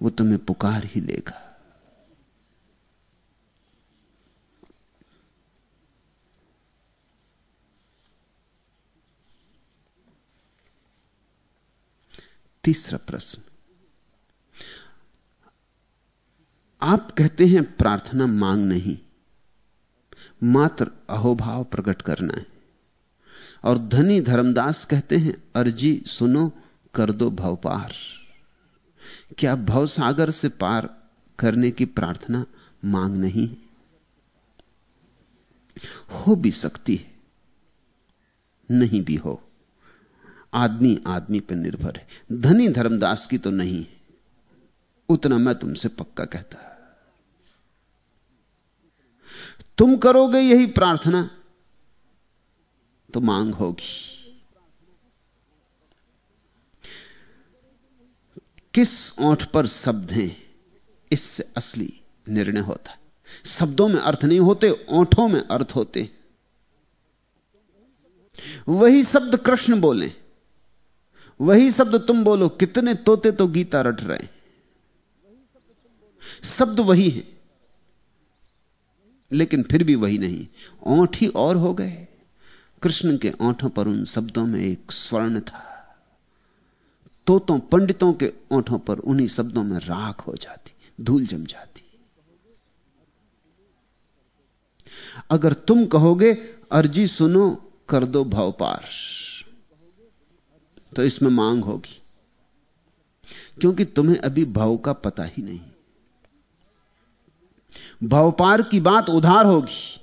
वो तुम्हें पुकार ही लेगा। तीसरा प्रश्न। आप कहते हैं प्रार्थना मांग नहीं, मात्र अहोभाव प्रकट करना है। और धनी धर्मदास कहते हैं, अर्जी सुनो, कर दो भवपार क्या भव सागर से पार करने की प्रार्थना मांग नहीं? है हो भी सकती है, नहीं भी हो। आदमी आदमी पर निर्भर है। धनी धर्मदास की तो नहीं उतना मैं तुमसे पक्का कहता तुम करोगे यही प्रार्थना तो मांग होगी। किस ओठ पर शब्द हैं, इससे असली निर्णय होता शब्दों में अर्थ नहीं होते, ओठों में अर्थ होते। वही शब्द कृष्ण बोले वही शब्द तुम बोलो, कितने तोते तो गीता रट रहे शब्द वही है। लेकिन फिर भी वही नहीं। ओठ ही और हो गए। कृष्ण के ओंठों पर उन शब्दों में एक स्वर्ण था। तोतों, पंडितों के ओंठों पर उन्हीं शब्दों में राख हो जाती, धूल जम जाती। अगर तुम कहोगे, अर्जी सुनो, कर दो भवपार। तो इसमें मांग होगी। क्योंकि तुम्हें अभी भाव का पता ही नहीं। भावपार की बात उधार होगी।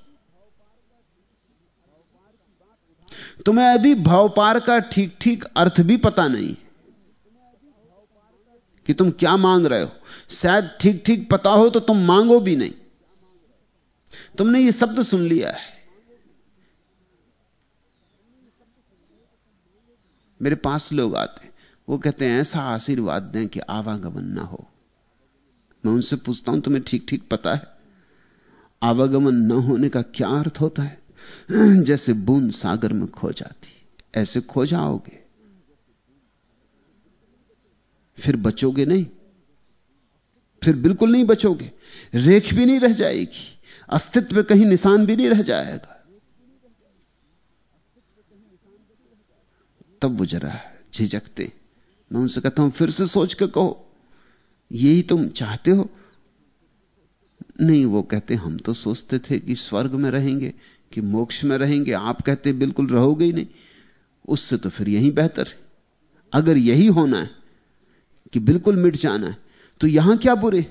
तुम्हें अभी भावपार का ठीक ठीक अर्थ भी पता नहीं कि तुम क्या मांग रहे हो। शायद ठीक ठीक पता हो तो तुम मांगो भी नहीं। तुमने ये शब्द सुन लिया है। मेरे पास लोग आते वो कहते हैं, ऐसा आशीर्वाद दें कि आवागमन ना हो। मैं उनसे पूछता हूँ, तुम्हें ठीक ठीक पता है? आवागमन न होने का क्या अर्थ होता है? जैसे बूंद सागर में खो जाती। ऐसे खो जाओगे। फिर बचोगे नहीं। फिर बिल्कुल नहीं बचोगे। रेख भी नहीं रह जाएगी। अस्तित्व कहीं निशान भी नहीं रह जाएगा। तब वो जरा झिझकते। मैं उनसे कहता हूँ, फिर से सोच के कहो, यही तुम चाहते हो? नहीं, वो कहते, हम तो सोचते थे कि स्वर्ग में रहेंगे, कि मोक्ष में रहेंगे। आप कहते, बिल्कुल रहोगे ही नहीं। उससे तो फिर यही बेहतर है। अगर यही होना है, कि बिल्कुल मिट जाना है तो यहाँ क्या बुरे?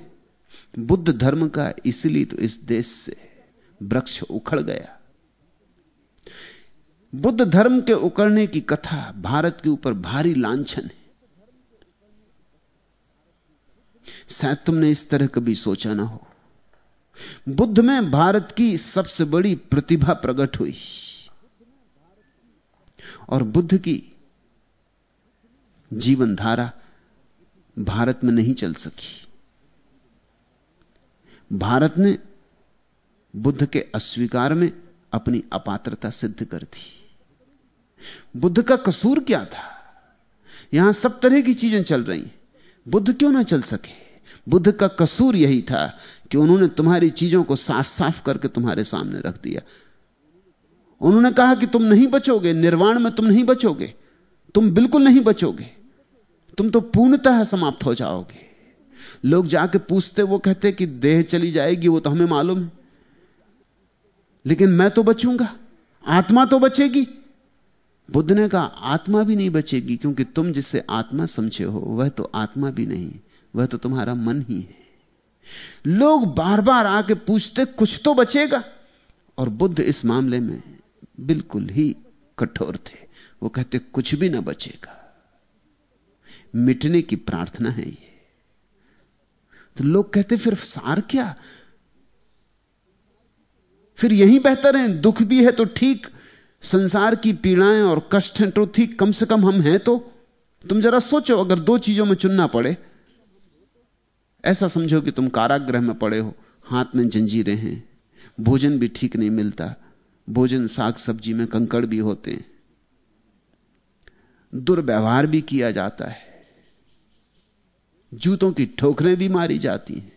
बुद्ध धर्म का इसलिए तो इस देश से वृक्ष उखड़ गया। बुद्ध धर्म के उकड़ने की कथा भारत के ऊपर भारी लांछन है। शायद तुमने इस तरह कभी सोचा ना हो। बुद्ध में भारत की सबसे बड़ी प्रतिभा प्रकट हुई। और बुद्ध की जीवन धारा भारत में नहीं चल सकी। भारत ने बुद्ध के अस्वीकार में अपनी अपात्रता सिद्ध कर दी। बुद्ध का कसूर क्या था? यहाँ सब तरह की चीज़ें चल रही बुद्ध क्यों ना चल सके? बुद्ध का कसूर यही था कि उन्होंने तुम्हारी चीज़ों को साफ़ साफ़ करके तुम्हारे सामने रख दिया। उन्होंने कहा कि तुम नहीं बचोगे, निर्वाण में तुम नहीं बचोगे, तुम बिल्कुल नहीं बचोगे, तुम तो पूर्णतः समाप्त हो जाओगे। लोग जाके पूछते, वो कहते कि देह चली जाएगी, वो तो हमें मालूम है। लेकिन मैं तो बचूँगा, आत्मा तो बचेगी। बुद्ध ने कहा, आत्मा भी नहीं बचेगी, क्योंकि तुम जिसे आत्मा समझे हो, वह तो आत्मा भी नहीं, वह तो तुम्हारा मन ही है। लोग बार बार आके पूछते, कुछ तो बचेगा? और बुद्ध इस मामले में बिल्कुल ही कठोर थे। वो कहते, कुछ भी ना बचेगा। मिटने की प्रार्थना है ये। तो लोग कहते, फिर सार क्या? फिर यही बेहतर है, दुख भी है तो ठीक संसार की पीड़ाएँ और कष्ट हैं तो ठीक, कम से कम हम हैं तो तुम जरा सोचो, अगर दो चीज़ों में चुनना पड़े, ऐसा समझो कि तुम कारागृह में पड़े हो, हाथ में जंजीरें हैं, भोजन भी ठीक नहीं मिलता, भोजन, साग, सब्ज़ी में कंकड़ भी होते हैं। दुर्व्यवहार भी किया जाता है, जूतों की ठोकरें भी मारी जाती हैं।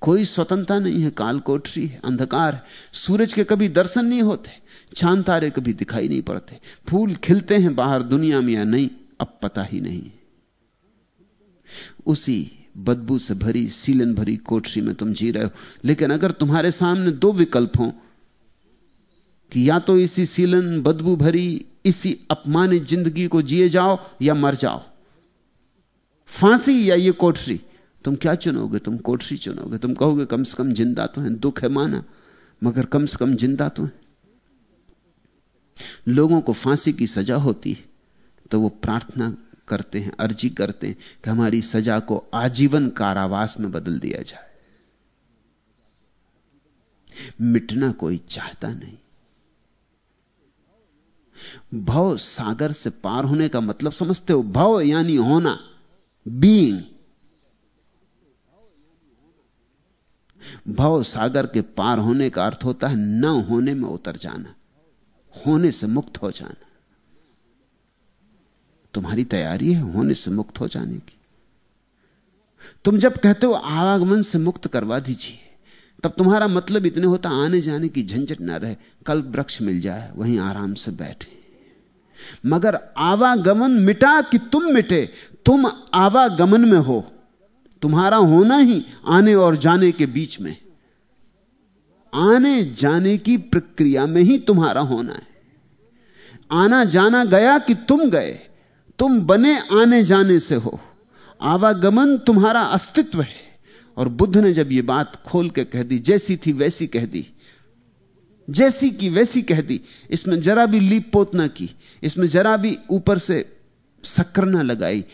कोई स्वतंत्रता नहीं है काल कोठरी है, अंधकार सूरज के कभी दर्शन नहीं होते चाँद तारे कभी दिखाई नहीं पड़ते। फूल खिलते हैं बाहर दुनिया में या नहीं, अब पता ही नहीं। उसी बदबू से भरी, सीलन भरी कोठरी में तुम जी रहे हो। लेकिन अगर तुम्हारे सामने दो विकल्प हो कि या तो इसी सीलन, बदबू भरी, इसी अपमानित ज़िंदगी को जिए जाओ या मर जाओ। फांसी या ये कोठरी? तुम क्या चुनोगे? तुम कोठरी चुनोगे। तुम कहोगे कम से कम ज़िंदा तो है, दुख है माना, मगर कम से कम ज़िंदा तो है। लोगों को फांसी की सजा होती है तो वो प्रार्थना करते हैं, अर्जी करते हैं कि हमारी सजा को आजीवन कारावास में बदल दिया जाए। मिटना कोई चाहता नहीं। भव सागर से पार होने का मतलब समझते हो? भव यानी होना बीइंग भव सागर के पार होने का अर्थ होता है न होने में उतर जाना। होने से मुक्त हो जाना। तुम्हारी तैयारी है होने से मुक्त हो जाने की। तुम जब कहते हो आवागमन से मुक्त करवा दीजिए, तब तुम्हारा मतलब इतने होता आने जाने की झंझट ना रहे। कल वृक्ष मिल जाए, वहीं आराम से बैठे। मगर आवागमन मिटा कि तुम मिटे, तुम आवागमन में हो। तुम्हारा होना ही आने और जाने के बीच में। आने जाने की प्रक्रिया में ही तुम्हारा होना है। आना जाना गया कि तुम गए। तुम बने आने जाने से हो। आवागमन तुम्हारा अस्तित्व है। और बुद्ध ने जब यह बात खोल के कह दी, जैसी थी वैसी कह दी। जैसी की वैसी कह दी। इसमें जरा भी लीप पोत ना की। इसमें जरा भी ऊपर से शक्कर ना लगाई।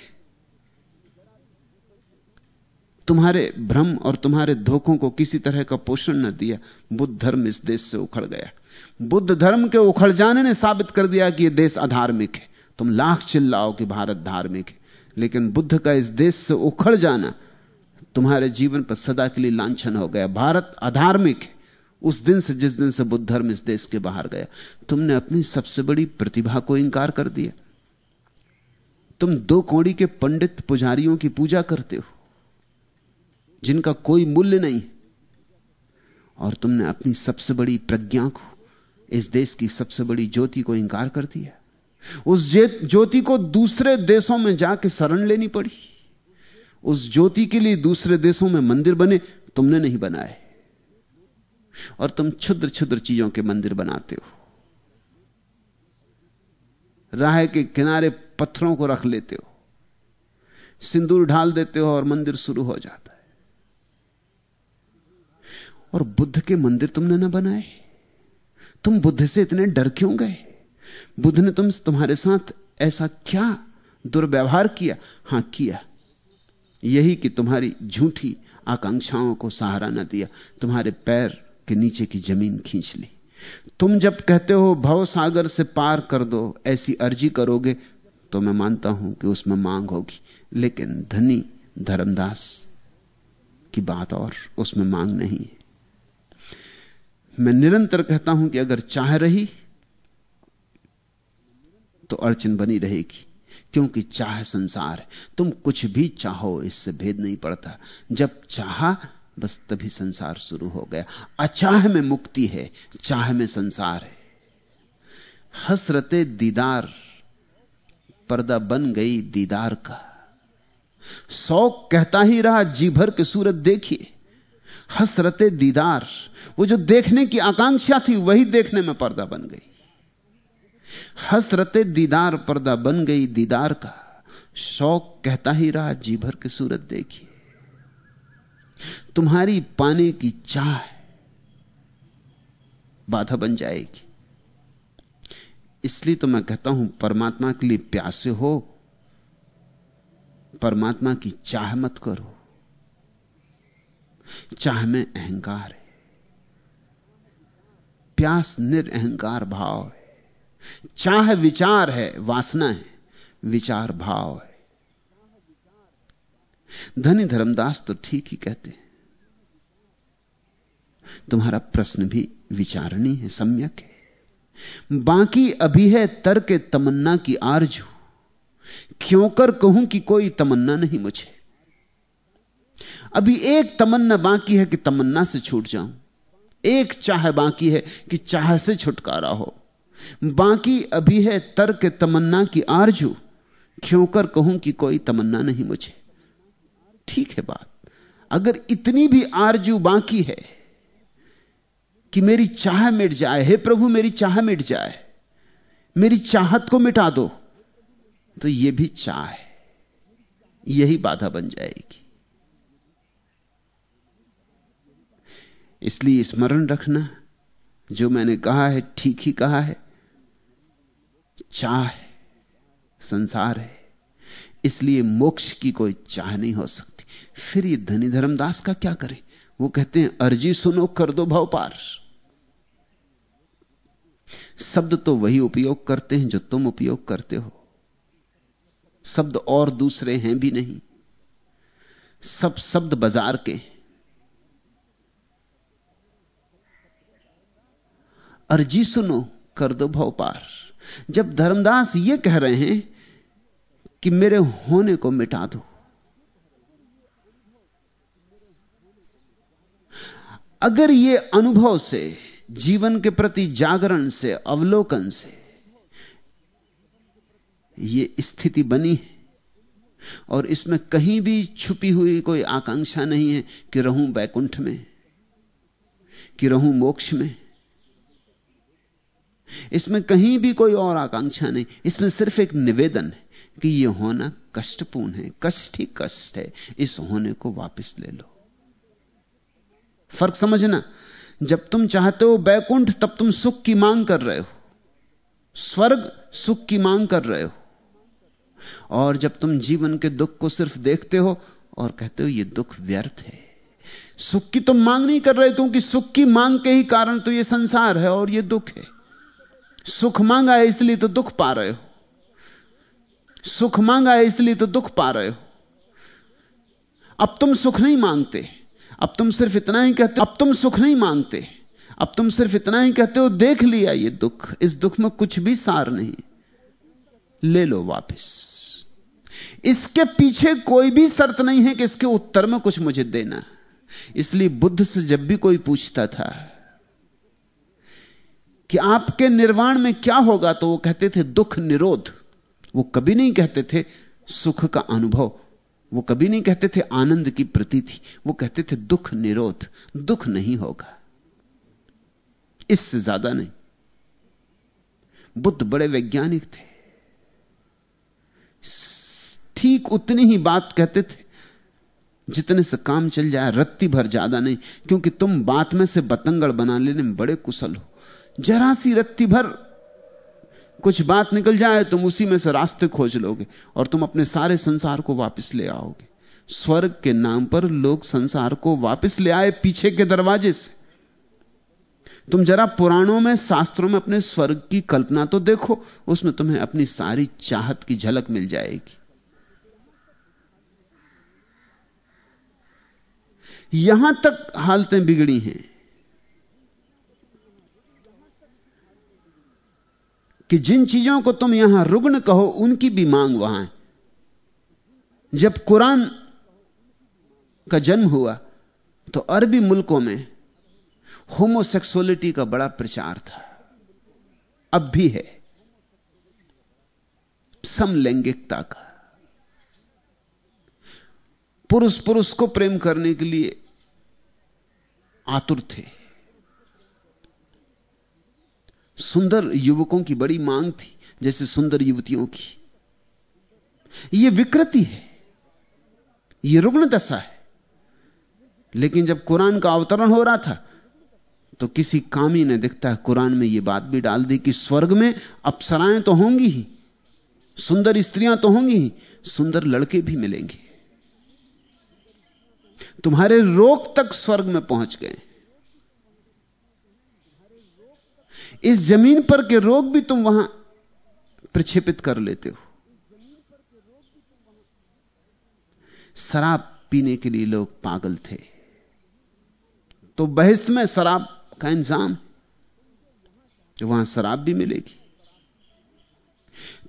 तुम्हारे भ्रम और तुम्हारे धोखों को किसी तरह का पोषण न दिया। बुद्ध धर्म इस देश से उखड़ गया। बुद्ध धर्म के उखड़ जाने ने साबित कर दिया कि यह देश अधार्मिक है। तुम लाख चिल्लाओ कि भारत धार्मिक है। लेकिन बुद्ध का इस देश से उखड़ जाना तुम्हारे जीवन पर सदा के लिए लांछन हो गया। भारत अधार्मिक है। उस दिन से जिस दिन से बुद्ध धर्म इस देश के बाहर गया, तुमने अपनी सबसे बड़ी प्रतिभा को इंकार कर दिया। तुम दो कौड़ी के पंडित पुजारियों की पूजा करते हो, जिनका कोई मूल्य नहीं, और तुमने अपनी सबसे बड़ी प्रज्ञा को इस देश की सबसे बड़ी ज्योति को इंकार कर दिया उस ज्योति को दूसरे देशों में जाके शरण लेनी पड़ी। उस ज्योति के लिए दूसरे देशों में मंदिर बने, तुमने नहीं बनाए। और तुम क्षुद्र क्षुद्र चीज़ों के मंदिर बनाते हो। राह के किनारे पत्थरों को रख लेते हो। सिंदूर ढाल देते हो और मंदिर शुरू हो जाता है। और बुद्ध के मंदिर तुमने ना बनाए। तुम बुद्ध से इतने डर क्यों गए? बुद्ध ने तुम तुम्हारे साथ ऐसा क्या दुर्व्यवहार किया? हाँ, किया। यही कि तुम्हारी झूठी आकांक्षाओं को सहारा न दिया, तुम्हारे पैर के नीचे की ज़मीन खींच ली। तुम जब कहते हो, भव सागर से पार कर दो, ऐसी अर्जी करोगे तो मैं मानता हूँ कि उसमें मांग होगी। लेकिन धनी धर्मदास की बात और उसमें मांग नहीं है। मैं निरंतर कहता हूँ कि अगर चाह रही तो अड़चन बनी रहेगी, क्योंकि चाह संसार है। तुम कुछ भी चाहो, इससे भेद नहीं पड़ता। जब चाहा, बस तभी संसार शुरू हो गया। अचाह में मुक्ति है, चाह में संसार है। हसरते दीदार, पर्दा बन गई दीदार का। शौक कहता ही रहा, जी भर के सूरत देखिए। हसरते दीदार, वो जो देखने की आकांक्षा थी, वही देखने में पर्दा बन गई। हसरते दीदार पर्दा बन गई दीदार का। शौक कहता ही रहा, जी भर की सूरत देखिए। तुम्हारी पाने की चाह बाधा बन जाएगी। इसलिए तो मैं कहता हूँ, परमात्मा के लिए प्यासे हो, परमात्मा की चाह मत करो। चाह में अहंकार है। प्यास निरअहकार भाव है। चाह विचार है, वासना है, विचार भाव है। धनी धर्मदास तो ठीक ही कहते हैं। तुम्हारा प्रश्न भी विचारणी है, सम्यक है। बाकी अभी है तर्क तमन्ना की आरज़ू क्यों कर कहूँ कि कोई तमन्ना नहीं मुझे? अभी एक तमन्ना बाकी है कि तमन्ना से छूट जाऊँ। एक चाह बाकी है कि चाह से छुटकारा हो। बाकी अभी है तर्क तमन्ना की आरज़ू। क्यों कर कहूँ कि कोई तमन्ना नहीं मुझे? ठीक है बात। अगर इतनी भी आरज़ू बाकी है कि मेरी चाह मिट जाए, हे प्रभु, मेरी चाह मिट जाए, मेरी चाहत को मिटा दो तो यह भी चाह है। यही बाधा बन जाएगी। इसलिए स्मरण रखना, जो मैंने कहा है, ठीक ही कहा है। चाह है, संसार है, इसलिए मोक्ष की कोई चाह नहीं हो सकती। फिर ये धनी धर्मदास का क्या करें? वो कहते हैं, अर्जी सुनो, कर दो भाव पार। शब्द तो वही उपयोग करते हैं जो तुम उपयोग करते हो। शब्द और दूसरे हैं भी नहीं। सब शब्द बाज़ार के अर्जी सुनो, कर दो भाव पार जब धर्मदास ये कह रहे हैं कि मेरे होने को मिटा दो, अगर ये अनुभव से, जीवन के प्रति जागरण से, अवलोकन से, ये स्थिति बनी है, और इसमें कहीं भी छुपी हुई कोई आकांक्षा नहीं है कि रहूँ बैकुंठ में, कि रहूँ मोक्ष में इसमें कहीं भी कोई और आकांक्षा नहीं। इसमें सिर्फ़ एक निवेदन है कि यह होना कष्टपूर्ण है। कष्ट ही कष्ट है। इस होने को वापस ले लो। फ़र्क समझना, जब तुम चाहते हो बैकुंठ, तब तुम सुख की मांग कर रहे हो। स्वर्ग सुख की मांग कर रहे हो। और जब तुम जीवन के दुख को सिर्फ़ देखते हो और कहते हो यह दुख व्यर्थ है। सुख की तुम मांग नहीं कर रहे, क्योंकि सुख की मांग के ही कारण तो यह संसार है और यह दुख है। सुख मांगा है इसलिए तो दुख पा रहे हो। सुख मांगा है इसलिए तो दुख पा रहे हो। अब तुम सुख नहीं मांगते। अब तुम सिर्फ़ इतना ही कहते अब तुम सुख नहीं मांगते। अब तुम सिर्फ़ इतना ही कहते हो, देख लिया ये दुख। इस दुख में कुछ भी सार नहीं। ले लो वापस। इसके पीछे कोई भी शर्त नहीं है कि इसके उत्तर में कुछ मुझे देना। इसलिए बुद्ध से जब भी कोई पूछता था कि आपके निर्वाण में क्या होगा तो वो कहते थे दुख निरोध। वो कभी नहीं कहते थे सुख का अनुभव। वो कभी नहीं कहते थे आनंद की प्रतीति। वो कहते थे दुख निरोध। दुख नहीं होगा। इससे ज़्यादा नहीं। बुद्ध बड़े वैज्ञानिक थे। ठीक उतनी ही बात कहते थे, जितने से काम चल जाए, रत्ती भर ज़्यादा नहीं, क्योंकि तुम बात में से बतंगड़ बना लेने में बड़े कुशल हो। जरा सी रत्ती भर कुछ बात निकल जाए, तुम उसी में से रास्ते खोज लोगे और तुम अपने सारे संसार को वापस ले आओगे। स्वर्ग के नाम पर लोग संसार को वापस ले आए पीछे के दरवाजे से। तुम जरा पुराणों में, शास्त्रों में अपने स्वर्ग की कल्पना तो देखो, उसमें तुम्हें अपनी सारी चाहत की झलक मिल जाएगी। यहाँ तक हालतें बिगड़ी हैं। कि जिन चीज़ों को तुम यहाँ रुग्ण कहो, उनकी भी मांग वहाँ है। जब कुरान का जन्म हुआ तो अरबी मुल्कों में होमोसेक्सुअलिटी का बड़ा प्रचार था। अब भी है। समलैंगिकता का। पुरुष पुरुष को प्रेम करने के लिए आतुर थे। सुंदर युवकों की बड़ी मांग थी, जैसे सुंदर युवतियों की। यह विकृति है यह रुग्ण दशा है। लेकिन जब कुरान का अवतरण हो रहा था तो किसी कामी ने दिखता है, कुरान में यह बात भी डाल दी कि स्वर्ग में अप्सराएँ तो होंगी ही, सुंदर स्त्रियाँ तो होंगी ही, सुंदर लड़के भी मिलेंगे। तुम्हारे रोग तक स्वर्ग में पहुँच गए। इस ज़मीन पर के रोग भी तुम वहाँ प्रक्षेपित कर लेते हो। शराब पीने के लिए लोग पागल थे। तो बहस में शराब का इंजाम वहाँ शराब भी मिलेगी।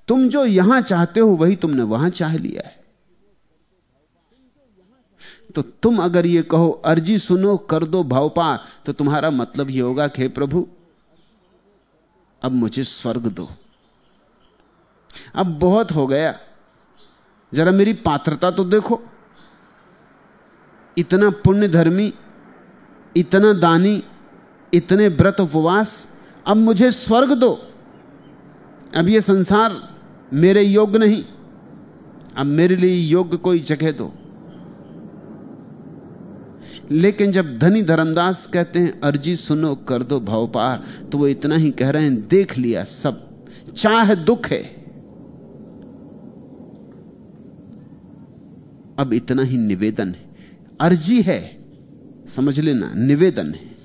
तुम जो यहाँ चाहते हो, वही तुमने वहाँ चाह लिया है। तो तुम अगर यह कहो, अर्जी सुनो, कर दो भावपा तो तुम्हारा मतलब यह होगा कि प्रभु अब मुझे स्वर्ग दो। अब बहुत हो गया। जरा मेरी पात्रता तो देखो। इतना पुण्य धर्मी इतना दानी, इतने व्रत उपवास, अब मुझे स्वर्ग दो। अब यह संसार मेरे योग्य नहीं। अब मेरे लिए योग्य कोई जगह दो। लेकिन जब धनी धर्मदास कहते हैं, अर्जी सुनो, कर दो भाव पार तो वो इतना ही कह रहे हैं, देख लिया सब, चाह दुख है। अब इतना ही निवेदन है। अर्जी है, समझ लेना, निवेदन है।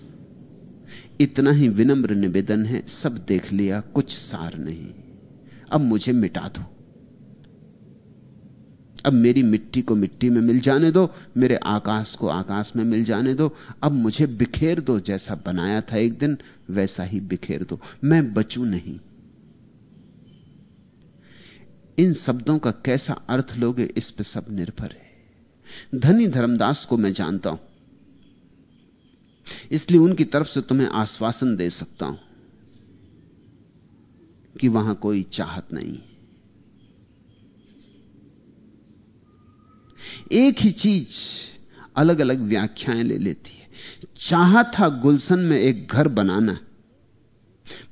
इतना ही विनम्र निवेदन है, सब देख लिया, कुछ सार नहीं। अब मुझे मिटा दो। अब मेरी मिट्टी को मिट्टी में मिल जाने दो, मेरे आकाश को आकाश में मिल जाने दो। अब मुझे बिखेर दो, जैसा बनाया था एक दिन, वैसा ही बिखेर दो। मैं बचू नहीं। इन शब्दों का कैसा अर्थ लोगे, इस पर सब निर्भर है। धनी धर्मदास को मैं जानता हूँ। इसलिए उनकी तरफ़ से तुम्हें आश्वासन दे सकता हूँ कि वहाँ कोई चाहत नहीं एक ही चीज़ अलग अलग व्याख्याएँ ले लेती है। चाह था गुलशन में एक घर बनाना,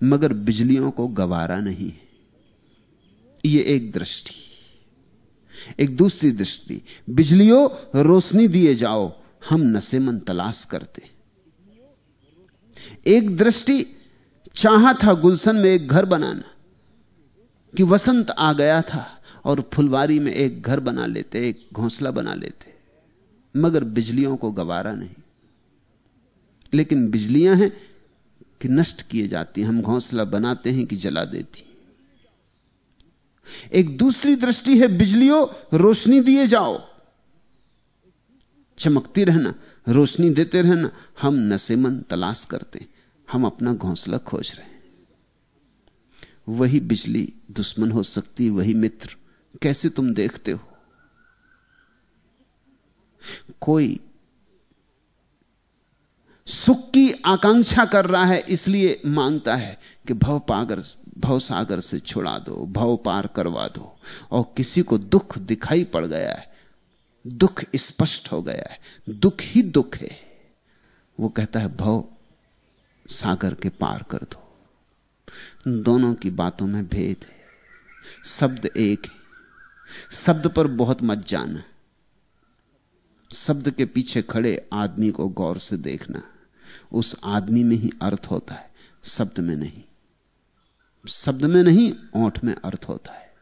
मगर बिजलियों को गवारा नहीं है। यह एक दृष्टि, एक दूसरी दृष्टि, बिजलियों रोशनी दिए जाओ, हम नशेमन तलाश करते। एक दृष्टि, चाह था गुलशन में एक घर बनाना, कि वसंत आ गया था और फुलवारी में एक घर बना लेते, एक घोंसला बना लेते। मगर बिजलियों को गवारा नहीं। लेकिन बिजलियाँ हैं कि नष्ट किए जाती हम घोंसला बनाते हैं कि जला देती एक दूसरी दृष्टि है, बिजलियों, रोशनी दिए जाओ। चमकती रहना, रोशनी देते रहना। हम नशेमन तलाश करते हम अपना घोंसला खोज रहे हैं। वही बिजली दुश्मन हो सकती वही मित्र। कैसे तुम देखते हो? कोई सुख की आकांक्षा कर रहा है, इसलिए माँगता है कि भव पागर, भव सागर से छुड़ा दो, भव पार करवा दो। और किसी को दुख दिखाई पड़ गया है, दुख स्पष्ट हो गया है, दुख ही दुख है, वो कहता है, भव सागर के पार कर दो। दोनों की बातों में भेद है, शब्द एक है। शब्द पर बहुत मत जाना। शब्द के पीछे खड़े आदमी को गौर से देखना। उस आदमी में ही अर्थ होता है, शब्द में नहीं। शब्द में नहीं, ओंठ में अर्थ होता है।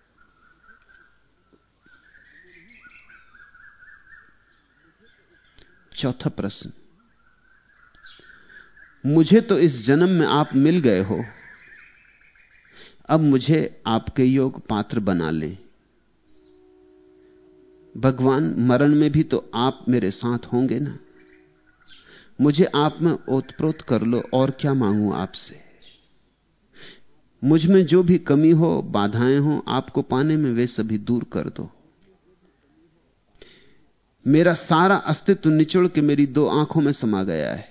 चौथा प्रश्न। मुझे तो इस जन्म में आप मिल गए हो। अब मुझे आपके योग पात्र बना लें। भगवान मरण में भी तो आप मेरे साथ होंगे ना? मुझे आप में ओतप्रोत कर लो, और क्या मांगू आपसे? मुझमें जो भी कमी हो, बाधाएँ हो, आपको पाने में वे सभी दूर कर दो। मेरा सारा अस्तित्व निचोड़ के मेरी दो आँखों में समा गया है।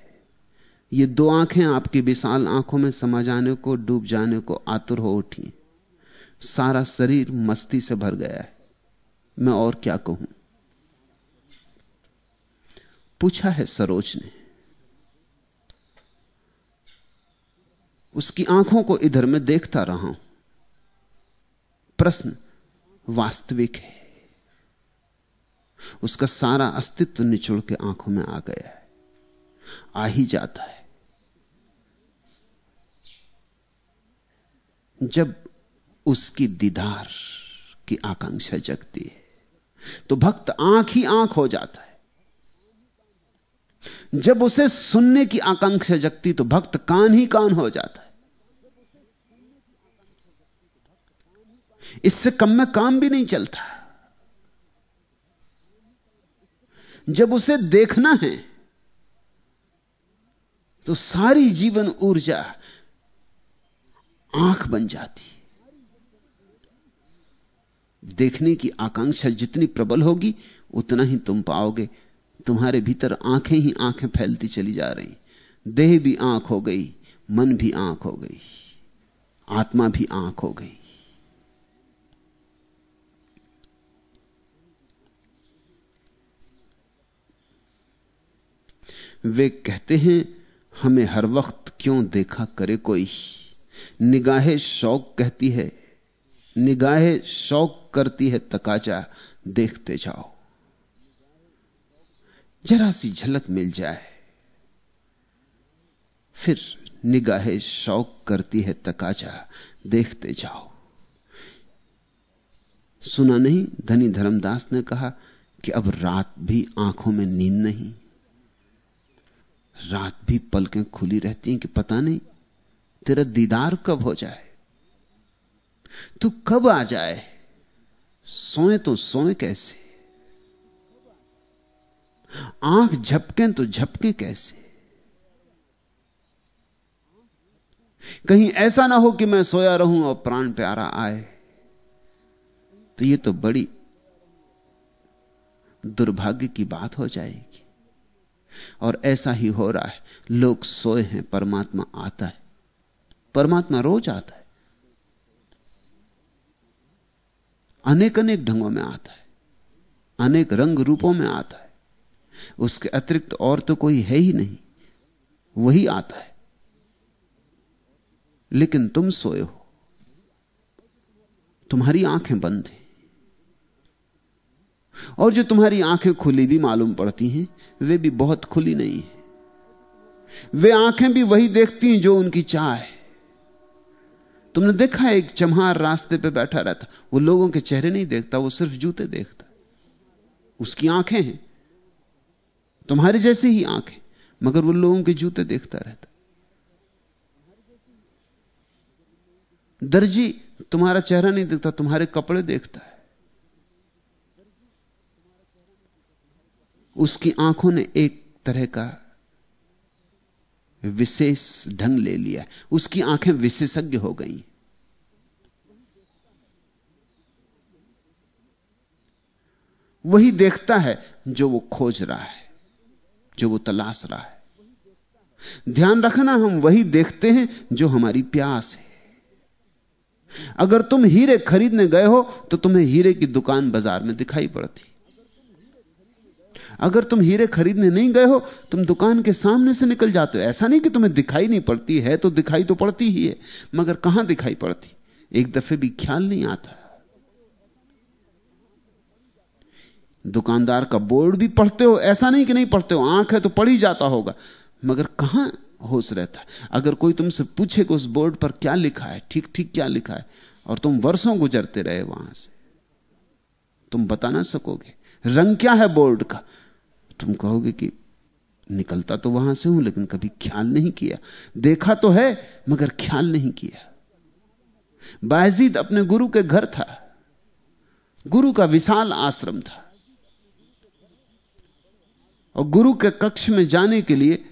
ये दो आँखें आपकी विशाल आँखों में समा जाने को, डूब जाने को आतुर हो उठी। सारा शरीर मस्ती से भर गया है। मैं और क्या कहूँ? पूछा है सरोज ने। उसकी आँखों को इधर में देखता रहा हूँ। प्रश्न वास्तविक है। उसका सारा अस्तित्व निचुड़ के आँखों में आ गया है। आ ही जाता है। जब उसकी दीदार की आकांक्षा जगती है तो भक्त आँख ही आँख हो जाता है। जब उसे सुनने की आकांक्षा जगती तो भक्त कान ही कान हो जाता है। इससे कम में काम भी नहीं चलता। जब उसे देखना है तो सारी जीवन ऊर्जा आँख बन जाती देखने की आकांक्षा जितनी प्रबल होगी, उतना ही तुम पाओगे। तुम्हारे भीतर आँखें ही आँखें फैलती चली जा रही। देह भी आँख हो गई, मन भी आँख हो गई, आत्मा भी आँख हो गई। वे कहते हैं, हमें हर वक्त क्यों देखा करे कोई? निगाहे शौक कहती है निगाहे शौक करती है तकाचा, देखते जाओ। जरा सी झलक मिल जाए। फिर निगाहे शौक करती है तकाचा, देखते जाओ। सुना नहीं, धनी धर्मदास ने कहा कि अब रात भी आँखों में नींद नहीं। रात भी पलकें खुली रहती हैं कि पता नहीं तेरा दीदार कब हो जाए। तू कब आ जाए? सोए तो सोए कैसे? आँख झपके तो झपके कैसे? कहीं ऐसा ना हो कि मैं सोया रहूँ और प्राण प्यारा आए। तो ये तो बड़ी दुर्भाग्य की बात हो जाएगी। और ऐसा ही हो रहा है। लोग सोए हैं, परमात्मा आता है। परमात्मा रोज आता है। अनेक अनेक ढंगों में आता है। अनेक रंग रूपों में आता है। उसके अतिरिक्त और तो कोई है ही नहीं। वही आता है। लेकिन तुम सोए हो। तुम्हारी आँखें बंद हैं। और जो तुम्हारी आँखें खुली भी मालूम पड़ती हैं, वे भी बहुत खुली नहीं है। वे आँखें भी वही देखती हैं जो उनकी चाह है। तुमने देखा एक चमहार रास्ते पे बैठा रहता। वो लोगों के चेहरे नहीं देखता, वो सिर्फ़ जूते देखता। उसकी आँखें हैं। तुम्हारी जैसी ही आँखें, मगर वो लोगों के जूते देखता रहता। दर्जी, तुम्हारा चेहरा नहीं देखता, तुम्हारे कपड़े देखता है। उसकी आँखों ने एक तरह का विशेष ढंग ले लिया। उसकी आँखें विशेषज्ञ हो गई। वही देखता है जो वो खोज रहा है, जो वो तलाश रहा है। ध्यान रखना, हम वही देखते हैं जो हमारी प्यास है। अगर तुम हीरे खरीदने गए हो तो तुम्हें हीरे की दुकान बाज़ार में दिखाई पड़ती। अगर तुम हीरे खरीदने नहीं गए हो, तुम दुकान के सामने से निकल जाते हो। ऐसा नहीं कि तुम्हें दिखाई नहीं पड़ती है तो दिखाई तो पड़ती ही है, मगर कहाँ दिखाई पड़ती? एक दफे भी ख्याल नहीं आता। दुकानदार का बोर्ड भी पढ़ते हो, ऐसा नहीं कि नहीं पढ़ते हो, आँख है तो पढ़ ही जाता होगा, मगर कहाँ होश रहता है? अगर कोई तुमसे पूछे कि उस बोर्ड पर क्या लिखा है, ठीक ठीक क्या लिखा है, और तुम वर्षों गुजरते रहे वहाँ से, तुम बता ना सकोगे, रंग क्या है बोर्ड का? तुम कहोगे कि निकलता तो वहाँ से हूँ, लेकिन कभी ख्याल नहीं किया। देखा तो है, मगर ख्याल नहीं किया। बायजीद अपने गुरु के घर था। गुरु का विशाल आश्रम था। और गुरु के कक्ष में जाने के लिए